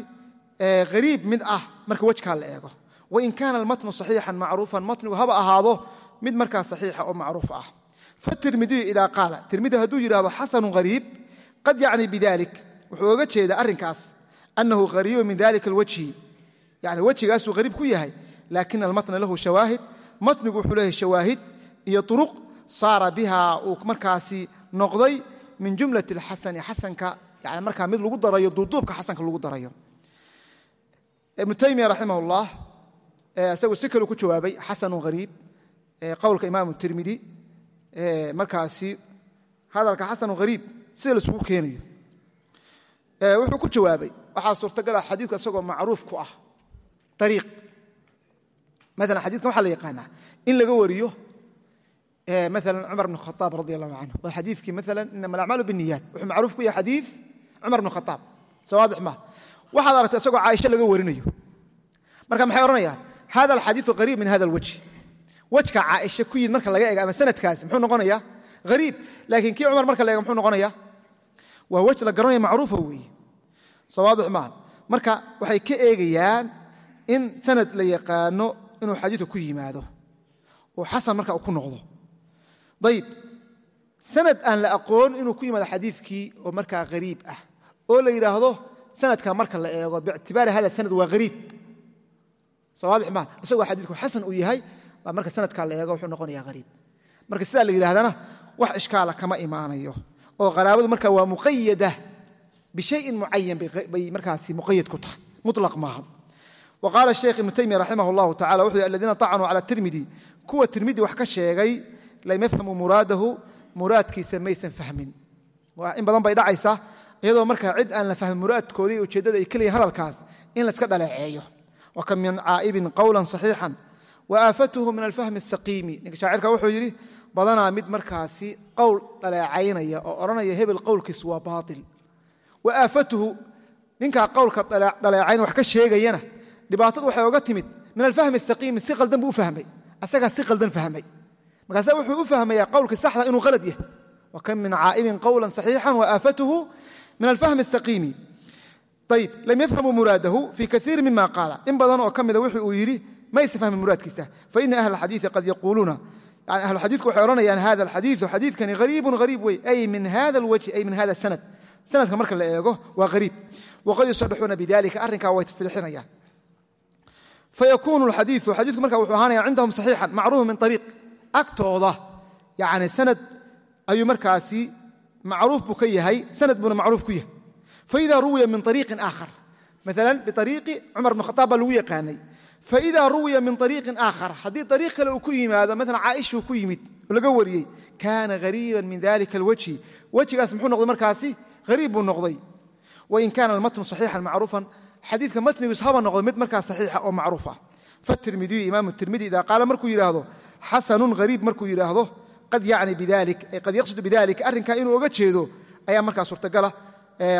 hariib mid ah marka wejkaa la eego. Wain kaana almatnu saxiixan macruufan matnigu haba ahaado mid markaa saxiixa oo macruuf ah. Fatirmidiyu idaa qaala tirmidi hadduu yidhahdo xasanu hariib qad yacni bidalik. Wuxuu oga jeedaa arrinkaas annahu hariibu min dalika alwajhi. Yani wejigaasuu hariib ku yahay laakina almatna lahu shawaahid matnigu wuxuu leeyahay shawaahid iyo turuq saara biha uu markaasi noqday min jumlati alxasani xasanka yani markaa mid lagu darayo duuduubka xasanka lagu darayo. Ibnu taymiya raximah ullah si kaleu ku jawaabay xasanu hariib qowlka imaamu tirmidi markaasi hadalka xasanu hariib sida laisugu keenayo. Wuxuu ku jawaabay waxaa suurtagala xadiidku isagoo macruuf ku ah ariiq maala xadidkan waxaa la yaqaanaa in laga wariyo maala cumar bn khaaab radi allahu canhu waa xadiikii maala inama alacmaalu biniyaat wuxuu macruuf ku cumar bn khaaab soo waadix ma. Waxaad aragtay isagoo caaisha laga warinayo. Marka maxay odhanayaan hada alxadiiu qariib min hada alwajhi wejka caaisha ku yimid marka laga eega ama sanadkaasi muxuu noqonayaa? Hariib laakiin kii cumar marka la eega muxuu noqonayaa? Waa wej la garanaya macruufa weeye. Sawaadix maaha marka waxay ka eegayaan in sanad la yaqaano inuu xadiidu ku yimaado. Oo xasan marka uu ku noqdo. Ayib sanad aan la aqoon inuu ku yimaado xadiidkii oo markaa hariib ah oo la yidhaahdo sanadka marka la eego biictibaari hada sanad waa sawaadix maaha isagoo xadiidku xasan uu yahay baa marka sanadkaa la eego wuxuu noqonayaa hariib marka sidaa la yidhahdana wax ishkaala kama imaanayo oo qaraabadu marka waa muqayada bishayin mucayan bay markaasi muqayad ku tahay. Mulaq maaha wa qaala sheekh ibnu taymiya raximah allahu tacala wuxuu aladiina طacanuu cala tirmidi. Kuwa tirmidi wax ka sheegay lam yafhamuu muraadahu muraadkiisa maysan fahmin. In badan bay dhacaysaa iyadoo markaa cid aan la fahmin muraadkoodii ujeeddada ay keliya hadalkaas in layska dhaleeceeyo. Wa kam min caa'ibin qowlan saxiixan wa aafatuhu min alfahmi asaqiimi ninka shaacirka wuxuu yidhi badanaa mid markaasi qowl dhaleecaynaya oo odhanaya hebel qowlkiisu waa baail wa aafatuhu ninkaa qowlka dhaleecayn wax ka sheegayana dhibaatadu waxay oga timid min alfahmi asaqiimi si qaldan buu fahmay. Asagaa si qaldan fahmay. Markaasa wuxuu u fahmayaa qowlkii saxda inuu qalad yahay. Wa kam min caa'ibin qowlan saxiixan wa aafatuhu min alfahmi asaqiimi ayib lam yafhamuu muraadahu fii kaiiri mima qaala in badan oo ka mida wuxu uu yidhi maysa fahmin muraadkiisa faina ahla xadiii qad yaquuluuna xadiidku waxay odhanayaan hada alxadiiu xadiidkani hariibun hariib wey ay min hada alwajhi ay min hada sanad sanadka marka la eego waa hariib waqad yusadixuuna bidalika arrinkaa way tasriixinayaan fayakunu xadiiu xadiidku marka wuxuu ahaanaya cindahum saxiixan macruufun min ariiq agtooda yani sanad ayuu markaasi macruuf buu ka yahay sanad buuna macruuf ku yahay faida ruwiya min ariiqin aakhar maala biariiqi cumar bn khaaab baa lagu yaqaanay faida ruwiya min ariiqin aakhar haddii ariiq kale uu ku yimaado maala caaishuu ku yimid oo laga wariyey kaana hariiban min dalika alwajhi wejigaas muxuu noqday markaasi hariib buu noqday wain kaana almatnu saxiixan macruufan xadiidka matnigiis haba noqdo mid markaa saxiixa oo macruuf ah fatirmidiyu imaamu tirmidi ida qaala markuu yidhaahdo xasanun hariib markuu yidhaahdo qad yacni bidalik ay qad yaqsudu bidalika arrinkaa inuu oga jeedo ayaa markaa suurtagala.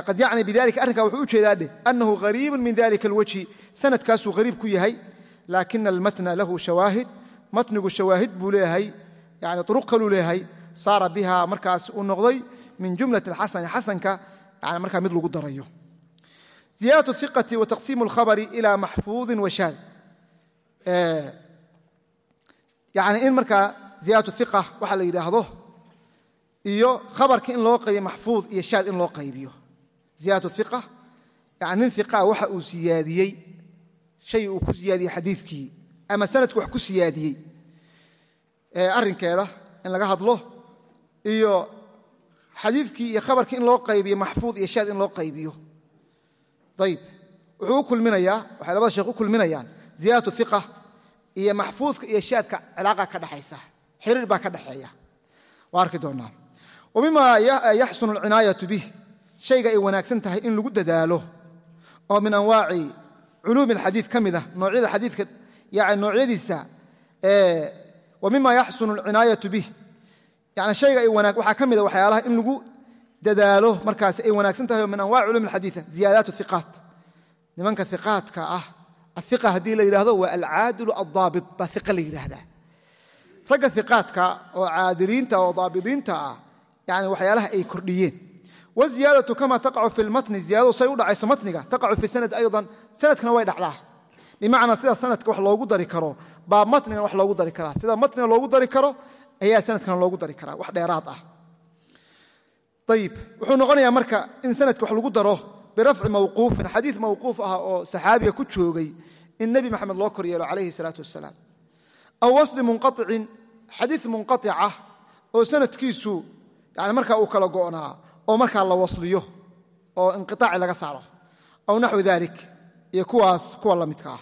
Qad yacni bidalika arrinkaa wuxuu u jeedaa dheh annahu hariibun min dalika alwajhi. Sanadkaasuu hariib ku yahay laakina almatna lahu shawaahid matnigu shawaahid buu leeyahay yani uruq kaluu leeyahay saara biha markaas uu noqday min jumlat alxasani xasanka yani markaa mid lagu darayo. Ziyaadatu iqati wa taqsiimu alkhabari ila maxfuudin wa shaad. Yani in ziyaadatu iqa waxa la yidhaahdo iyo khabarka in loo qaybiyo maxfuud iyo shaad in loo qaybiyo. Ziyaadatu iqa yani nin iqaa waxa uu siyaadiyey shay uu ku siyaadiyey xadiidkii ama sanadku wax ku siyaadiyey arrinkeeda in laga hadlo iyo xadiidkii iyo khabarkii in loo qaybiyo maxfuud iyo shaad in loo qaybiyo. Ayib wuxuu u kulminayaa waxay labada sheekh u kulminayaan ziyaadatu iqa iyo maxfuudka iyo shaadka cilaaqa ka dhexaysa xiriir baa ka dhexeeya waa arki doonaa. Wa mima yaxsunu alcinaayatu bih. Shayga ay wanaagsan tahay in lagu dadaalo. Oo min anwaaci culuumi alxadiid ka mid ah noocyada xadiidka yani noocyadiisa wa mima yaxsunu alcinaayatu bih. Yani shayga ay wanaag waxaa ka mida waxyaalaha in lagu dadaalo markaasi ay wanaagsan tahay oo min anwaci culumi alxadiida ziyaadaat iqaat nimanka iqaadka ah aiqa haddii la yidhahdo waa alcaadilu aldaabit baa iqa la yidhaahdaa ragga iqaadka oo caadiliinta oo daabitiinta ah yani waxyaalaha ay kordhiyeen. Waziyaadatu kama taqacu fi lmatni ziyadadu say u dhacayso matniga taqacu fi sanad aydan sanadkana way dhacdaa. Bimacnaa sida sanadka wax loogu dari karo baa matnigan wax loogu dari karaa. Sida matniga loogu dari karo ayaa sanadkana loogu dari karaa wax dheeraad ah. Ayib wuxuu noqonayaa marka in sanadka wax lagu daro birafci mawquufin xadiid mawquuf ah oo saxaabiga ku joogay in nebi maxamed loo kor yeelo calayhi salaatu wasalaam. Aw wasli munqaicin xadiid munqaicah oo sanadkiisu yani markaa uu kala go'naa oo markaa la wasliyo oo inqiaaci laga saaro aw naxwi dalik iyo kuwaas kuwa la midka ah.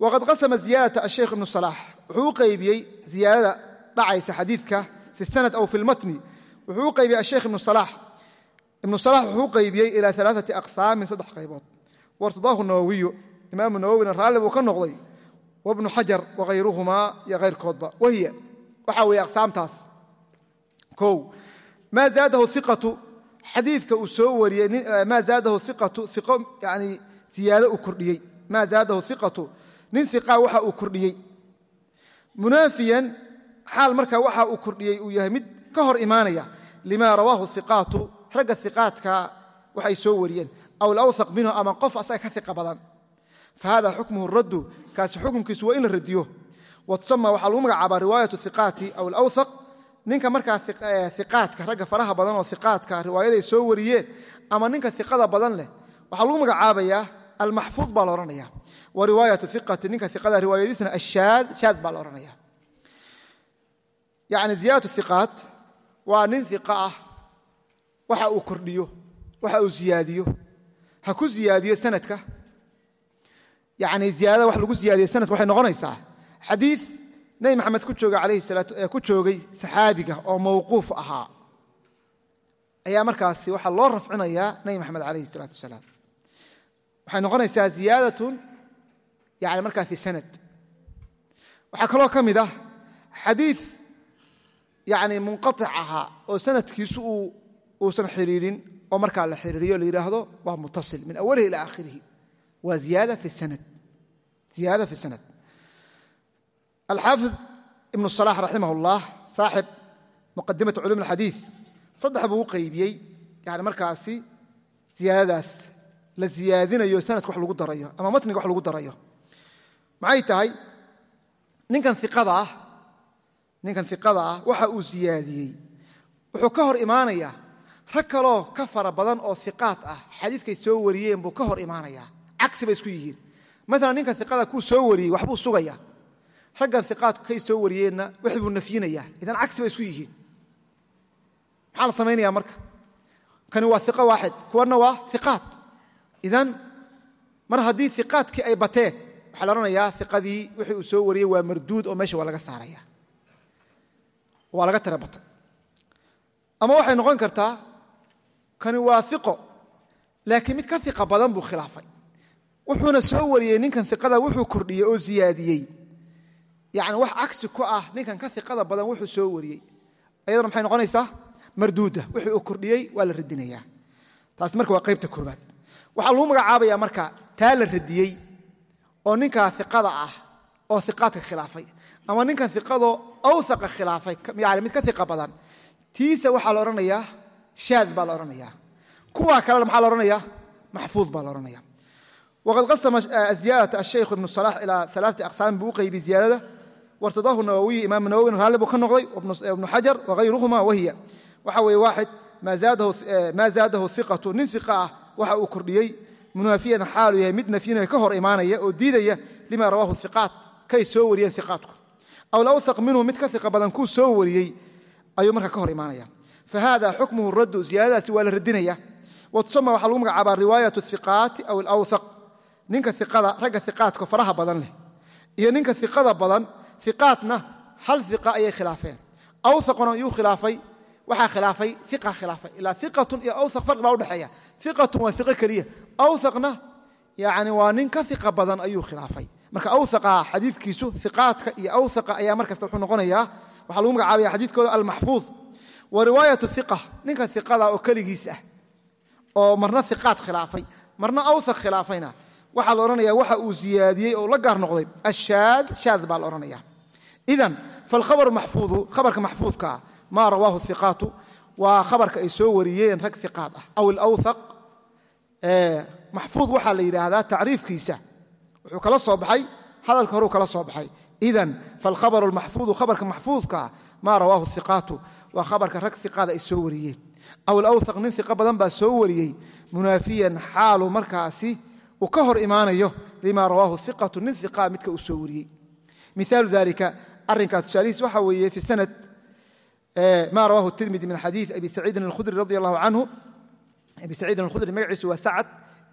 Waqad qasama ziyaadata asheikh ibnu salaax wuxuu qaybiyey ziyaadada dhacaysa xadiidka fi sanad aw fi lmatni wuxuu qaybiyey asheikh ibnu salaax ibnu salax wuxuu qaybiyey ilaa alaaati aqsaamin saddex qaybood. Wartadaahu nawowiyu imaamu nawowina raalli buu ka noqday wabnu xajar wakhayruhumaa iyo hayrkoodba wahiya waxaa weeye aqsaamtaas kow maa zaadahu iqatu xadiidka uu soo wariyey maa zaadahu iqatu iqo yani ziyaado uu kordhiyey maa zaadahu iqatu nin iqaa waxa uu kordhiyey munaafiyan xaal markaa waxa uu kordhiyey uu yahay mid ka hor imaanaya lima rawaahu iqaatu ragga iqaadka waxay soo wariyeen aw alawhaq minhu ama qof asaga ka iqa badan fahada xukmuhu raddu kaasi xukumkiisu waa in la radiyo. Watusama waxaa lagu magacaabaa riwaayat iqaati aw alawhaq ninka markaa iqaadka ragga faraha badan oo iqaadka riwaayaday soo wariyeen ama ninka iqada badan leh waxaa lagu magacaabayaa almaxfuud baa la odhanaya wa riwaayat iqati ninka iqada riwaayadiisna ashaad shaad baa la odhanaya yani ziyaadat iqaat waa nin iqa ah waxa uu yani ziyaadada wax lagu ziyaadiyo sanadka waxay noqonaysaa xadiid nebi maxamed ku jooga alayhi ku joogay saxaabiga oo mawquuf ahaa. Ayaa markaasi waxaa loo rafcinayaa nebi maxamed alayhi salaatu wasalaam waxay noqonaysaa ziyaadatun yani markaa fi sanad. Waxaa kaloo ka mid ah xadiid yani munqaic ahaa oo sanadkiisu uusan xiriirin oo markaa la xiriiriyo la yidhaahdo waa mutasil min awalihi ila aakhirihi waa ziyaada fi sanad alxaafid ibnu salax raximah اllah saaxib muqadimat culum اlxadiid saddex buu u qaybiyey yani markaasi ziyaadadaas la ziyaadinayo sanadka wax lagu darayo ama matniga wax lagu darayo maxay tahay ninkan iqada ah ninkan iqada ah waxa uu ziyaadiyey wuxuu ka hor imaanayaa rag kaloo ka fara badan oo iqaad ah soo wariyeen ka hor cagsi bay isku yihiin. Maalan ninkan iqada kuu soo wariyey waxbuu sugaya. Raggan iqaadku kay soo wariyeenna wix buu nafyinayaa idan cagsi bay isku yihiin. Maxaa la samaynaya marka? Kani waa iqa waaxid. Kuwanna waa iqaad idan mar haddii iqaadkii ay bateen waxaa la odhanayaa iqadii wixii uu soo wariyey waa marduud oo meesha waa laga saaraya. Waa laga tira batay ama waxay noqon kartaa kani waa iqo laakiin mid ka iqa badan buu khilaafay wuxuuna soo wariyey ninkan iqada wuxuu kordhiyey oo ziyaadiyey. Yani wax cagsi ku ah ninkan ka iqada badan wuxuu soo wariyey. Ayadana maxay noqonaysaa? Marduuda. Wixii uu kordhiyey waa la radinaya. Taasi marka waa qaybta koobaad waxaa lagu magacaabaya marka taa la radiyey oo ninkaa iqada ah oo iqaadka khilaafay ama ninkan iqadoo awhaqa khilaafay yani mid ka iqa badan tiisa waxaa la odhanayaa shaad baa la odhanaya kuwa kalena maxaa la odhanaya maxfuud baa la odhanaya waqad qasama ziyaadata ashaykh ibnu salax ilaa alaaati aqsaam buu u qaybi ziyaadada wartadaahu nawowiyi imaam nawowina raalli buu ka noqday ibnu xajar wahayruhuma wahiya waxa weeye waaxid maa zaadahu iqatu nin iqa ah waxa uu kordhiyey munaafiyan xaalu yahay mid nafyinaya ka hor imaanaya oo diidaya lima rawaahu iqaat kay soo wariyeen iqaatku aw lawhaq minhu mid ka iqa badan kuu soo wariyey ayuu marka ka hor imaanaya fahada xukmuhu raddu ziyaadadaasi waa la radinaya watusama waxaa lagu magacaabaa riwaayat iqaati aw alawhaq ninka iqada ragga iqaadka faraha badan leh iyo ninka iqada badan iqaatna hal iqa ayay khilaafeen. Awhaquna yuu khilaafay waxaa khilaafay iqa khilaafay. Ilaa iqatun iyo awhaq farqi baa udhexeeya iqatun waa iqo keliya. Awhaqna yani waa nin ka iqa badan ayuu khilaafay. Marka awhaqa xadiidkiisu iqaadka iyo awhaqa ayaa markasta wuxuu noqonayaa waxaa lagu magacaabaya xadiidkooda almaxfuud wa riwaayat iqa ninka iqada oo keligiis ah oo marna iqaad khilaafay marna awhaq khilaafayna waxaa la odhanaya waxa uu ziyaadiyey oo la gaar noqday ashaad shaad baa la odhanaya idan falkhabaru maxfuudu khabarka maxfuudkaa maa rawaahu iqaatu waa khabarka ay soo wariyeen rag iqaad ah. Aw alawhaq maxfuud waxaa la yidhaahdaa tacriifkiisa. Wuxuu kala soo baxay hadalka horuu kala soo baxay. Idan falkhabaru lmaxfuudu khabarka maxfuudkaa maa rawaahu iqaatu waa khabarka rag iqaada ay soo wariyeen. Aw alawhaq nin iqa badan baa soo wariyey munaafiyan xaalu markaasi uu ka hor imaanayo lima rawaahu iqatu nin iqaa midka uu soo wariyey. Miaalu dalika arinkaa tusaalihiis waxa weeye fi sanad ma rawahu tirmidi min xadiid abi saciidin alkhudri radi allahu canhu abi saciidin alkhudri magaciisu waa sacad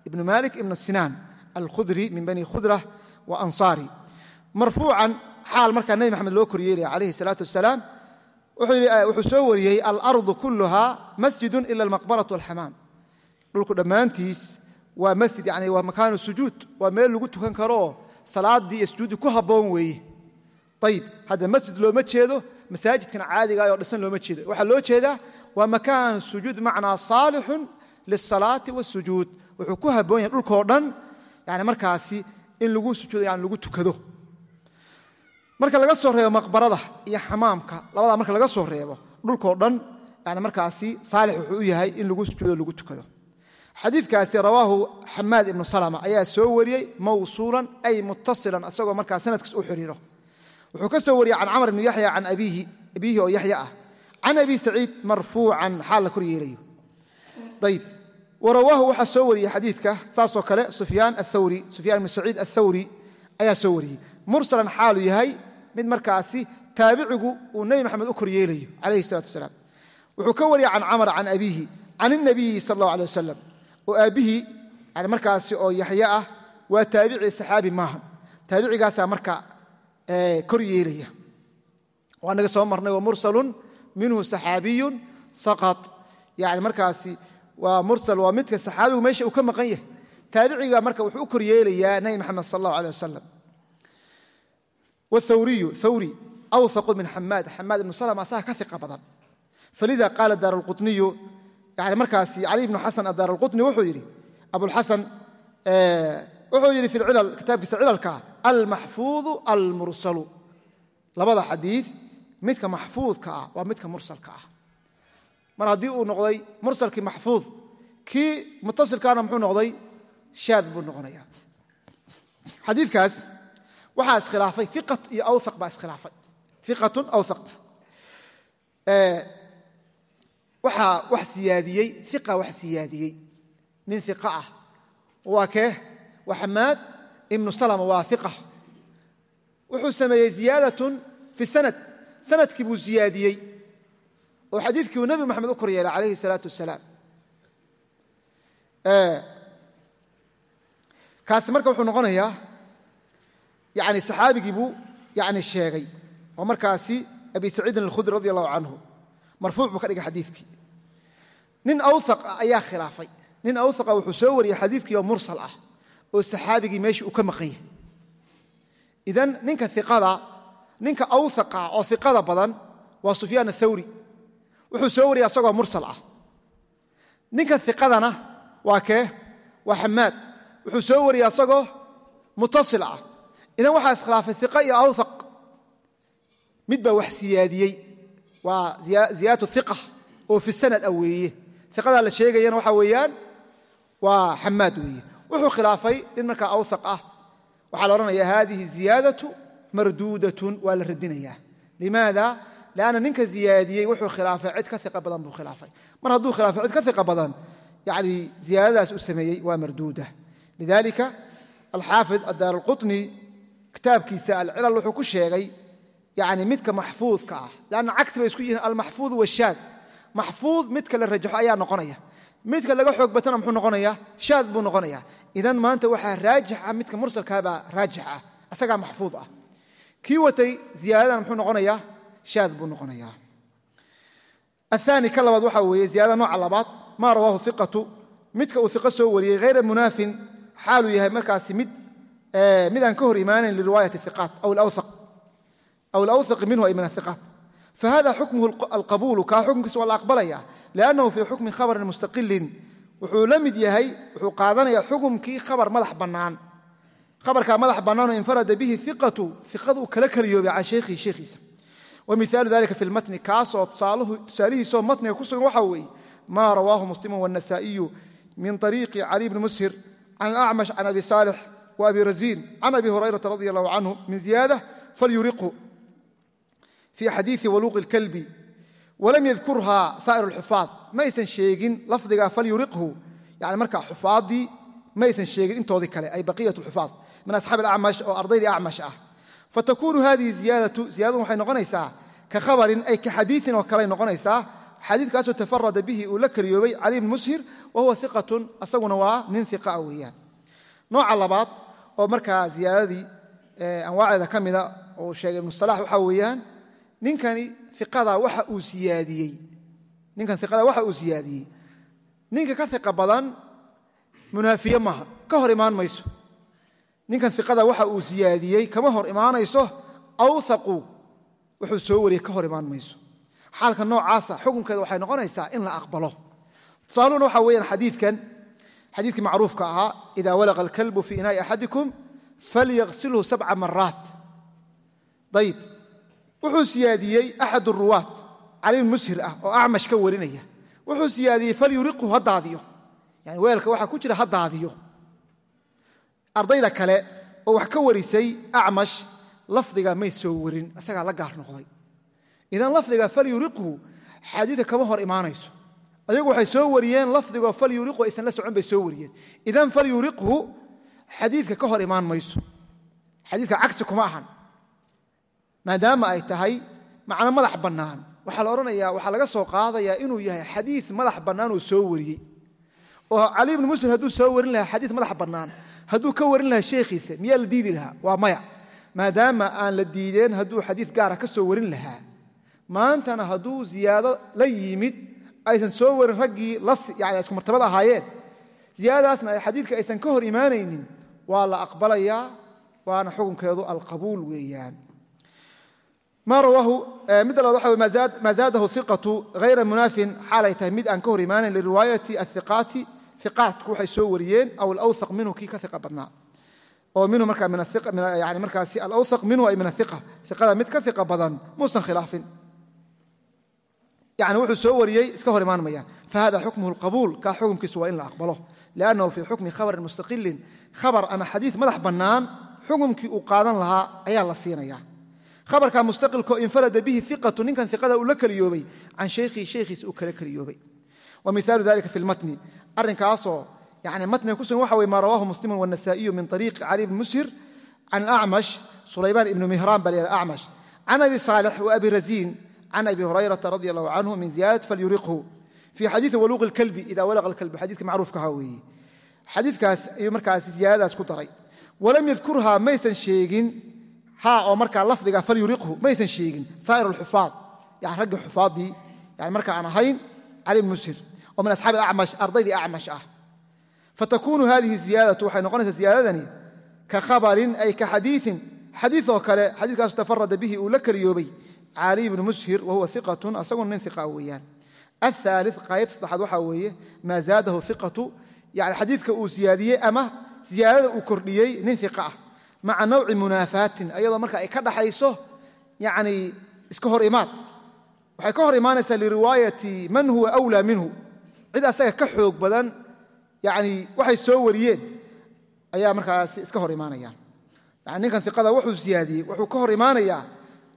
ibnu malik ibn sinaan alkhudri min bani khudra wa ansaari. Marfuucan xaal markaa nebi maxamed loo koryeelaya calayhi salaatu wasalaam wuxuu soo wariyey alardu kuluha masjidun ila almaqbaratu alxamaam dhulku dhammaantiis waa masjid yani waa makaanu sujuud. Waa meel lagu tukan karooo salaaddii iyo sujuuddii ku habboon weeye ayib hadda masjid looma jeedo masaajidkan caadiga oo dhisan looma jeedo. Waxaa loo jeedaa waa makaan sujuud bimacnaa saalixun lisalaati wasujuud wuxuu ku habboon yahay dhulkoo dhan yani markaasi in lagu sujuudo yani lagu tukado. Marka laga soo reebo maqbarada iyo xamaamka labadaa marka laga soo reebo dhulkoo dhan yani markaasi saalix wuxuu u yahay in lagu sujuudo lagu tukado xadiikaasi rawaahu xamaad ibnu salma ayaa soo wariyey mawsuulan ay muttasilan isagoo markaa sanadkiis u xiriiro. Wuxuu ka soo wariyey can camr ibni yaxya can abiihi oo yaxya ah. Can abi saciid marfuucan xaal la kor yeelayo. Ayb warawaahu waxaa soo wariyey xadiidka saasoo kale sufyaan athawri sufyaan ibnu saciid athawri ayaa soo wariyey. Mursalan xaalu yahay mid markaasi taabicigu uu nebi maxamed u kor yeelayo calayhi salatu wasalaam. Wuxuu ka wariyey can camr can abiihi can inabiyi sal allahu alay wasalam oo aabbihii markaasi oo yaxye ah waa taabici saxaabi maaha. Taabicigaasaa marka kor yeelaya. Waa naga soo marnay wa minhu saxaabiyun saqat. Yani markaasi waa mursal waa midka saxaabigu meesha uu ka maqan yahay. Taabicigaa marka wuxuu u kor yeelayaa nabi maxamed sal allahu aleh wasalam wthawriyu thawri awhaqu min xamaad xamaad ibnu salma asaga ka iqa badan. Falida qaala daar lquniyu yani markaasi cali ibnu xasan adaar alqutni wuxuu yidhi abulxasan wuxuu yidhi fi kitaabkiisa cilalka almaxfuudu almursalu. Labada xadiid midka maxfuudka ah waa midka mursalka ah. Mar haddii uu noqday mursalkii maxfuud kii mutasilkaana muxuu noqday shaad buu noqonaya xadiikaas waxaa iskhilaafay iqat iyo awaq baa iskhilaafay. Iqatun awaq waxaa wax siyaadiyey iqa wax siyaadiyey. Nin iqa ah. Waa kee? Waa xamaad ibnu salama waa iqa wuxuu sameeyey ziyaadatun fi sanad. Sanadkii buu siyaadiyey. Oo xadiidkii uu nebi moxamed u kor yeelay calayhi salaatu wasalaam kaasi marka wuxuu noqonayaa yani saxaabigii buu yani sheegay. Oo markaasi abi saciidin alkhudri radi allahu canhu marfuuc buu ka dhigay xadiikii nin awaq ayaa khilaafay. Nin awaa wuxuu soo wariyey xadiikii oo mursal ah oo saxaabigii meeshii uu ka maqan yahay. Idan ninka iqada ninka awhaqa oo iqada badan waa sufyaan athawri wuxuu soo wariyey asagoo mursal ah. Ninka iqadana waa kee? Waa xamaad wuxuu soo wariyey asagoo mutasil ah. Idan waxaa iskhilaafay iqa iyo awhaq mid baa wax siyaadiyey waa ziyaadatu iqa oo fi sanad ah weeye. Iqadaa la sheegayana waxa weeyaan waa xamaad weeye. Wuxuu khilaafay nin markaa awhaq ah. Waxaa la odhanaya hadihi ziyaadatu marduudatun waa la radinayaa. Limaada lanna ninka ziyaadiyey wuxuu khilaafay cid ka iqa badan buu khilaafay. Mar hadduu khilaafay cid ka iqa badan yani ziyaadadaas u sameeyey waa marduuda. Lidalika alxaafid addaar kitaabkiisa alcilal wuxuu ku sheegay yani midka maxfuudka ah. lanna cagsi bay isku yihiin almaxfuud washaad maxfuud midka la rajaxo ayaa noqonaya. midka laga xoog batana muxuu noqonaya? shaad buu noqonaya. idan maanta waxaa raajixa midka mursalkaabaa raajix ah. asagaa maxfuud ah. kii watay ziyaadadana muxuu noqonaya? shaad buu noqonaya. aani ka labaad waxaa weeye ziyadada nooca labaad. maa rawaahu iqatu midka uu iqo soo wariyey hayra munaafin. xaaluu yahay markaasi mid midaan ka hor imaanayn liriwaayat iqaat aw alawhaqi minhu ay min aiqaat fahada xukmuhu alqabuulu kaa xukunkiisa waa la aqbalaya liannahu fii xukmi khabarin mustaqilin wuxuu la mid yahay wuxuu qaadanaya xukumkii khabar madax bannaan khabarkaa madax bannaanoo infarada bihi iqatu iqadu kala keliyoobay can shaykhihi sheekhiisa wamiaalu dalika fi lmatni kaasoo tusaalihiisoo matniga ku sugan waxaa weeye maa rawaahu muslimu wاnasaa'iyu min طariiqi cali bni mushir can alacmash can abi saalix wa abi raziin can abi hurayrata radi allahu canhu min ziyaada falyuriqhu fii xadiii waluuqi kalbi walam yadkurhaa saa'ir xufaad maysan sheegin lafdiga falyuriqhu yani marka xufaadii maysan sheegin intoodii kale ay baqiyat xufaad min asxaabi acmash oo ardaydii acmash ah fatakunu hadihi ziyaadatu ziyaadadu waxay noqonaysaa ka khabarin ay ka xadiiin oo kaley noqonaysaa xadiikaasoo tafarada bihi uu la keliyoobay cali bn mushir wa huwa iqatun asaguna waa nin iqa weeyaan nooca labaad oo markaa ziyaadadii anwaaceeda ka mida ninkani iqada waxa uu siyaadiyey. Ninkan iqada waxa uu siyaadiyey. Ninka ka iqa badan munaafiye maaha. Ka hor imaan mayso. Ninkan iqada waxa uu siyaadiyey kama hor imaanayso awhaqu wuxuu soo wariyey ka hor imaan mayso. Xaalka noocaasa xukunkeeda waxay noqonaysaa in la aqbalo. Tusaaluhuna waxa weeyaan xadiikan xadiidkii macruufka ahaa ida walaqa alkalbu fii inaa'i axadikum falyaqsilhu sabca maraat ayib wuxuu siyaadiyey axad ruwaat caliim mushir ah oo acmash ka warinaya. Wuxuu siyaadiyey falyuriqhu ha daadiyo. Yani weelka waxaa ku jira ha daadiyo. Ardayda kale oo wax ka warisay acmash lafdiga may soo warin isagaa la gaar noqday. Idan lafdiga falyuriqhu xadiidka kama hor imaanayso. Ayagu waxay soo wariyeen lafdigoo falyuriqhu aysan la socon bay soo wariyeen. Idan falyuriqhu xadiidka ka hor imaan mayso. Xadiidka cagsi kuma ahan maadaama ay tahay macno madax bannaan. Waxaa la odhanayaa waxaa laga soo qaadayaa inuu yahay xadiid madax bannaan uu soo wariyey. Oo cali ibni muslim hadduu soo warin lahaa xadiid madax bannaan hadduu ka warin lahaa sheekhiisa miyaa la diidi lahaa? Waa maya. Maadaama aan la diideen hadduu xadiid gaara ka soo warin lahaa maantana hadduu ziyaado la yimid aysan soo warin raggii yani isku martabad ahaayeen ziyaadadaasna xadiidka aysan ka hor imaanaynin waa la aqbalayaa waana xukunkeedu alqabuul weeyaan ma rawaahu midda labaad waxa maa zaadahu iqatu hayra munaafin. Xaalay tahay mid aan ka hor imaanayn liriwaayati aiqaati iqaatku waxay soo wariyeen aw alawsaq minhu kii ka iqa badnaa. Oo minhu markaa yani markaasi alawsaq minhu ay min aiqa iqada mid ka iqa badan muusan khilaafin. Yani wuxuu soo wariyey iska hor imaan mayaan. Fahada xukmuhu alqabuul kaa xukumkiisu waa in la aqbalo. Liannahu fii xukmi khabarin mustaqilin khabar ama xadiid madax bannaan xukumkii uu qaadan lahaa ayaa la siinaya habarka mustaqilko infarada bihi iqatu ninkan iqada uu la keliyoobay can shaykhihi shaykhiisa uu kala keliyoobay wa dalika fi lmatni arrinkaasoo yani matniga ku waxa wey maa rawahu muslimu wanasa'iyu min ariiqi cali bni mushir can acmash sulaymaan ibnu mihraan bal acmash can abi saalix wa raziin can abi hurayrata radi allahu canhu min ziyadat falyuriqhu fii xadiii waluuqi lkalbi ida walaqa lkalbi xadidka macruufkaha weeye xadiidkaas ayuu markaas ziyaadadaas ku daray walam yadkurha maysan sheegin ha oo markaa lafdiga falyuriqhu maysan sheegin saa'ir alxufaad yani raggii xufaaddii yani marka aan ahayn cali bn mushir oo min asxaabi acmash ardaydii acmash ah. Fatakunu hadihi ziyadatu waxay noqonaysaa ziyaadadani ka khabarin ay ka xadiiin xadiid oo kale xadiiskaasu tafarada bihi uu la keliyoobay cali bnu mushir wahuwa iqatun asaguna nin iqa weeyaan. Ahaali qaayad saddexaad waxaa weeye maa zaadahu iqatu yani xadiidka uu siyaadiyey ama ziyaadada uu kordhiyey nin iqa ah maca nawci munaafaatin ayadoo marka ay ka dhaxayso yani iska hor imaad waxay ka hor imaanaysaa liriwaayati man huwa wlaa minhu. Cid asaga ka xoog badan yani waxay soo wariyeen ayaa markaas iska hor imaanayaan yani ninkan iqada wuxuu siyaadiyey wuxuu ka hor imaanayaa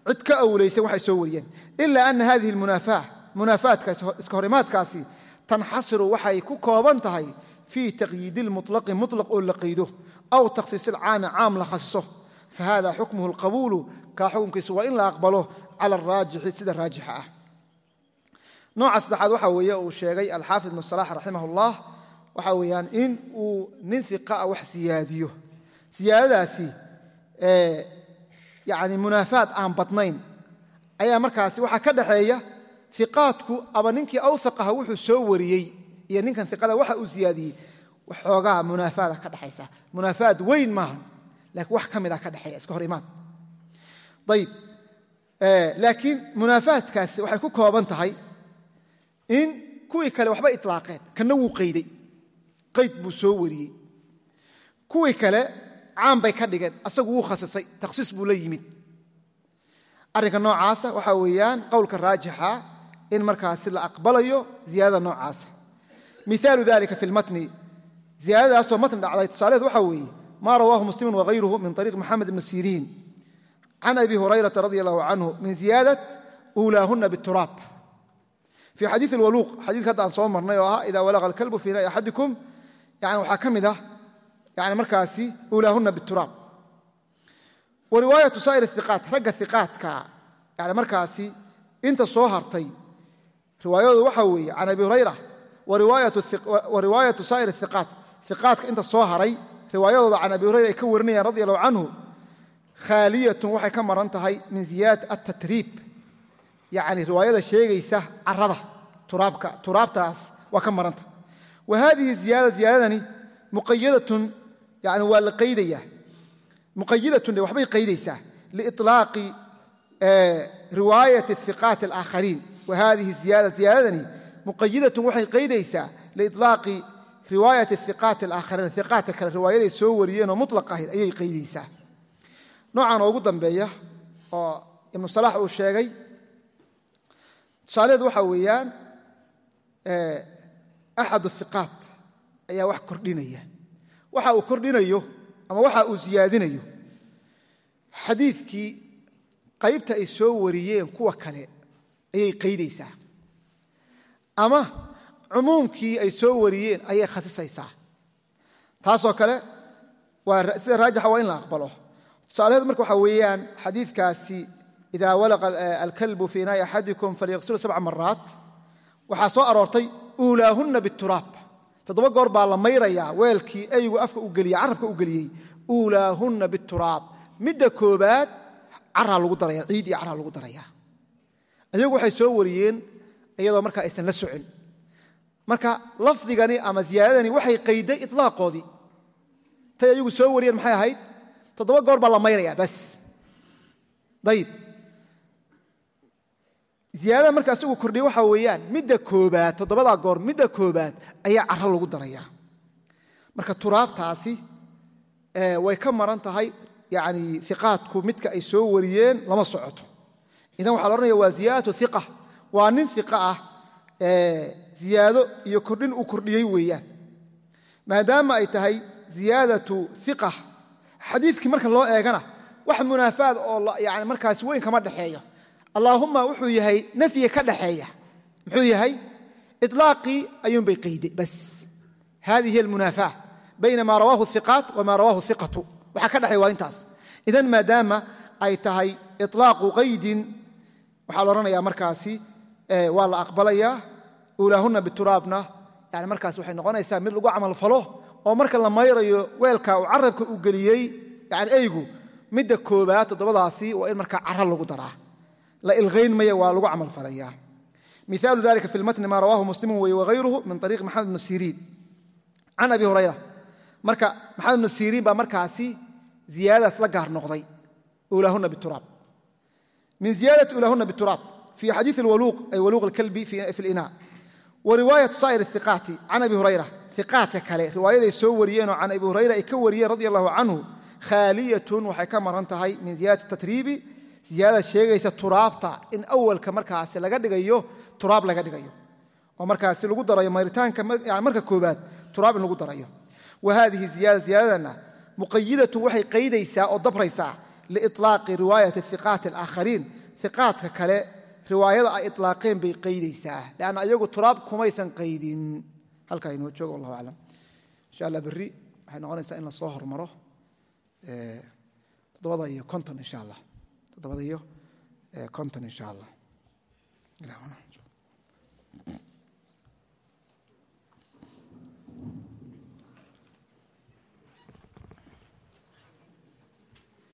cid ka awlaysan waxay soo wariyeen. Ila ana hadihi lmunaafa munaafaadka iska hor imaadkaasi tanxasiru waxay ku kooban tahay fii taqyiidi lmuطlaqi muطlaq oo la qaydo aw takhsiis ilcaami caam la khasiso fahada xukmuhu alqabuulu kaa xukunkiisu waa in la aqbalo cala araajixi sida raajixa ah nooca saddexaad waxa weeye uu sheegay alxaafid ibnu salax raximah اllah waxa weeyaan in uu nin iqa a wax siyaadiyo siyaadadaasi yani munaafaad aan badnayn ayaa markaasi waxaa ka dhaxeeya iqaadku ama ninkii awsaq aha wuxuu soo wariyey iyo ninkan iqada waxa uu siyaadiyey waxoogaa munaafaada ka dhexaysa munaafaad weyn maaha laakiin wax ka mida ka dhexeeya iska hor imaad ayib laakiin munaafaadkaasi waxay ku kooban tahay in kuwii kale waxba itlaaqeen kanna wuu qayday. Qayd buu soo wariyey. Kuwii kale caan bay ka dhigeen asagu wuu khasisay takhsiis buu la yimid. Arrinka noocaasa waxaa weeyaan qowlka raajixa in markaasi la aqbalayo ziyaadada noocaasa. Miaalu dalika fi lmatni ziyaadadaasoo matni dhacday tusaaleed waxaa weeye maa rawaahu muslimu wahayruhu min ariiq maxamed ibni siriin. Can abi hurayrata radi allahu canhu min ziyaadat uulaahuna bituraab fii xadiii lwaluuq xadiidka hadda aan soo marnay oo ah ida walaqa alkalbu fii na'i axadikum yani waxaa ka mid ah yani markaasi uulaahuna bituraab wa riwaayatu saa'ir iqaat ragga iqaadka yani markaasi inta soo hartay riwaayadoodu waxaa weeye can abi hurayra wa riwaayatu saa'ir iqaat iqaadka inta soo haray riwaayadooda can abi hurayra ay ka warinayaan radi allahu canhu khaaliyatun waxay ka maran tahay min ziyaadati atatriib yani riwaayada sheegaysa carada turaabtaas waa ka maranta wa hadihi ziyaada ziyaadadani muqayadatun yani waa la qaydaya muqayidatun waxbay qaydaysaa. Liiطlaaqi riwaayati iqaati alaakhariin wa liiطlaaqi riwaayati iqaati alaakhariin iqaatka kale riwaayaday soo wariyeenoo muطlaq ahayd ayay qaydaysaa noocan oo ugu dambeeya oo ibnu salax uu sheegay tusaalaheedu waxaa weeyaan axad iqaat ayaa wax kordhinaya. Waxa uu kordhinayo ama waxa uu siyaadinayo xadiidkii qaybta ay soo wariyeen kuwa kale ayay qaydaysaa. Ama cumuumkii ay soo wariyeen ayay khasisaysaa. Taasoo kale sida raajixa waa in la aqbalo. Tusaalaheedu marka waxaa weeyaan xadiidkaasi ida walaqa alkalbu fii inaai axadikum falyaqsilu sabca maraat waxaa soo aroortay uulaahunna bituraab toddoba goor baa la mayrayaa weelkii eygu afka u geliyey carabka u geliyey. Uulaahunna bituraab midda koobaad caraa lagu daraya ciid iyo caraa lagu daraya ayagu waxay soo wariyeen iyadoo markaa aysan la socon marka lafdigani ama ziyaadadani waxay qayday ilaaqoodii tay ayagu soo wariyeen maxay ahayd? Toddoba goor baa la mayraya bas ayib ziyaadada marka isagu kordhiya waxaa weeyaan midda koobaad toddobadaa goor midda koobaad ayaa caro lagu daraya. Marka turaabtaasi way ka maran tahay yani iqaadku midka ay soo wariyeen lama socoto. Idan waxa la odhanaya waa ziyaadatu iqa waa nin iqa ah ziyaado iyo kordhin uu kordhiyey weeyaan. Maadaama ay tahay ziyaadatu iqa xadiidkii marka loo eegana wax munaafaad oo yani markaas weyn kama dhexeeyo allaahuma wuxuu yahay nafyiga ka dhaxeeya. Muxuu yahay? Ilaaqii ayuunbay qayde bas. Hadihi almunaafa bayna maa rawaahu iqaat wama rawaahu iqatu waxaa ka dhexeeya waa intaas. Idan maadaama ay tahay ilaaqu qaydin waxaa la odhanaya markaasi waa la aqbalayaa uulaahunna bituraabna. Yani markaas waxay noqonaysaa mid lagu camal falo oo marka la mayrayo weelka uu carabka u geliyey yani eygu midda koobaad toddobadaasi waa in markaa cara lagu daraa. La ilhayn maya waa lagu camal falaya. Miaalu dalika fi lmatni ma rawahu muslimu wey wahayruhu min ariiqi maxamed bn siriin. Can abi hurayra marka maxamed bnu siriin baa markaasi ziyaadadaas la gaar noqday. Ulaahuna bituraab. Min ziyadati ulaahuna bituraab fi xadiii alwaluuq ay waluuq alkalbi fi lina wa riwaayatu saa'ir iqaati can abi hurayra iqaatka kale riwaayaday soo wariyeenoo can abi hurayra ay ka wariyeen radi allahu canhu khaaliyatun waxay ka maran tahay min ziyadati tatriibi ziyaadada sheegaysa turaabta in awalka markaasi laga dhigayo turaab laga dhigayo oo markaasi lagu darayo mayritaanka marka koobaad turaab in lagu darayo wa hadihi ziyada ziyadadana muqayidatun waxay qaydaysaa oo dabraysaa liiطlaaqi riwaayati iqaati alaakhariin iqaadka kale riwaayada ay ilaaqeen bay qaydaysaa. Lanna ayagu turaab kumaysan qaydin. Halkaa inoo joogo wallahu aclam insha allah berri waxay noqonaysaa in la soo hormaro toddobada iyo konton insha allah toddobada iyo konton insha allah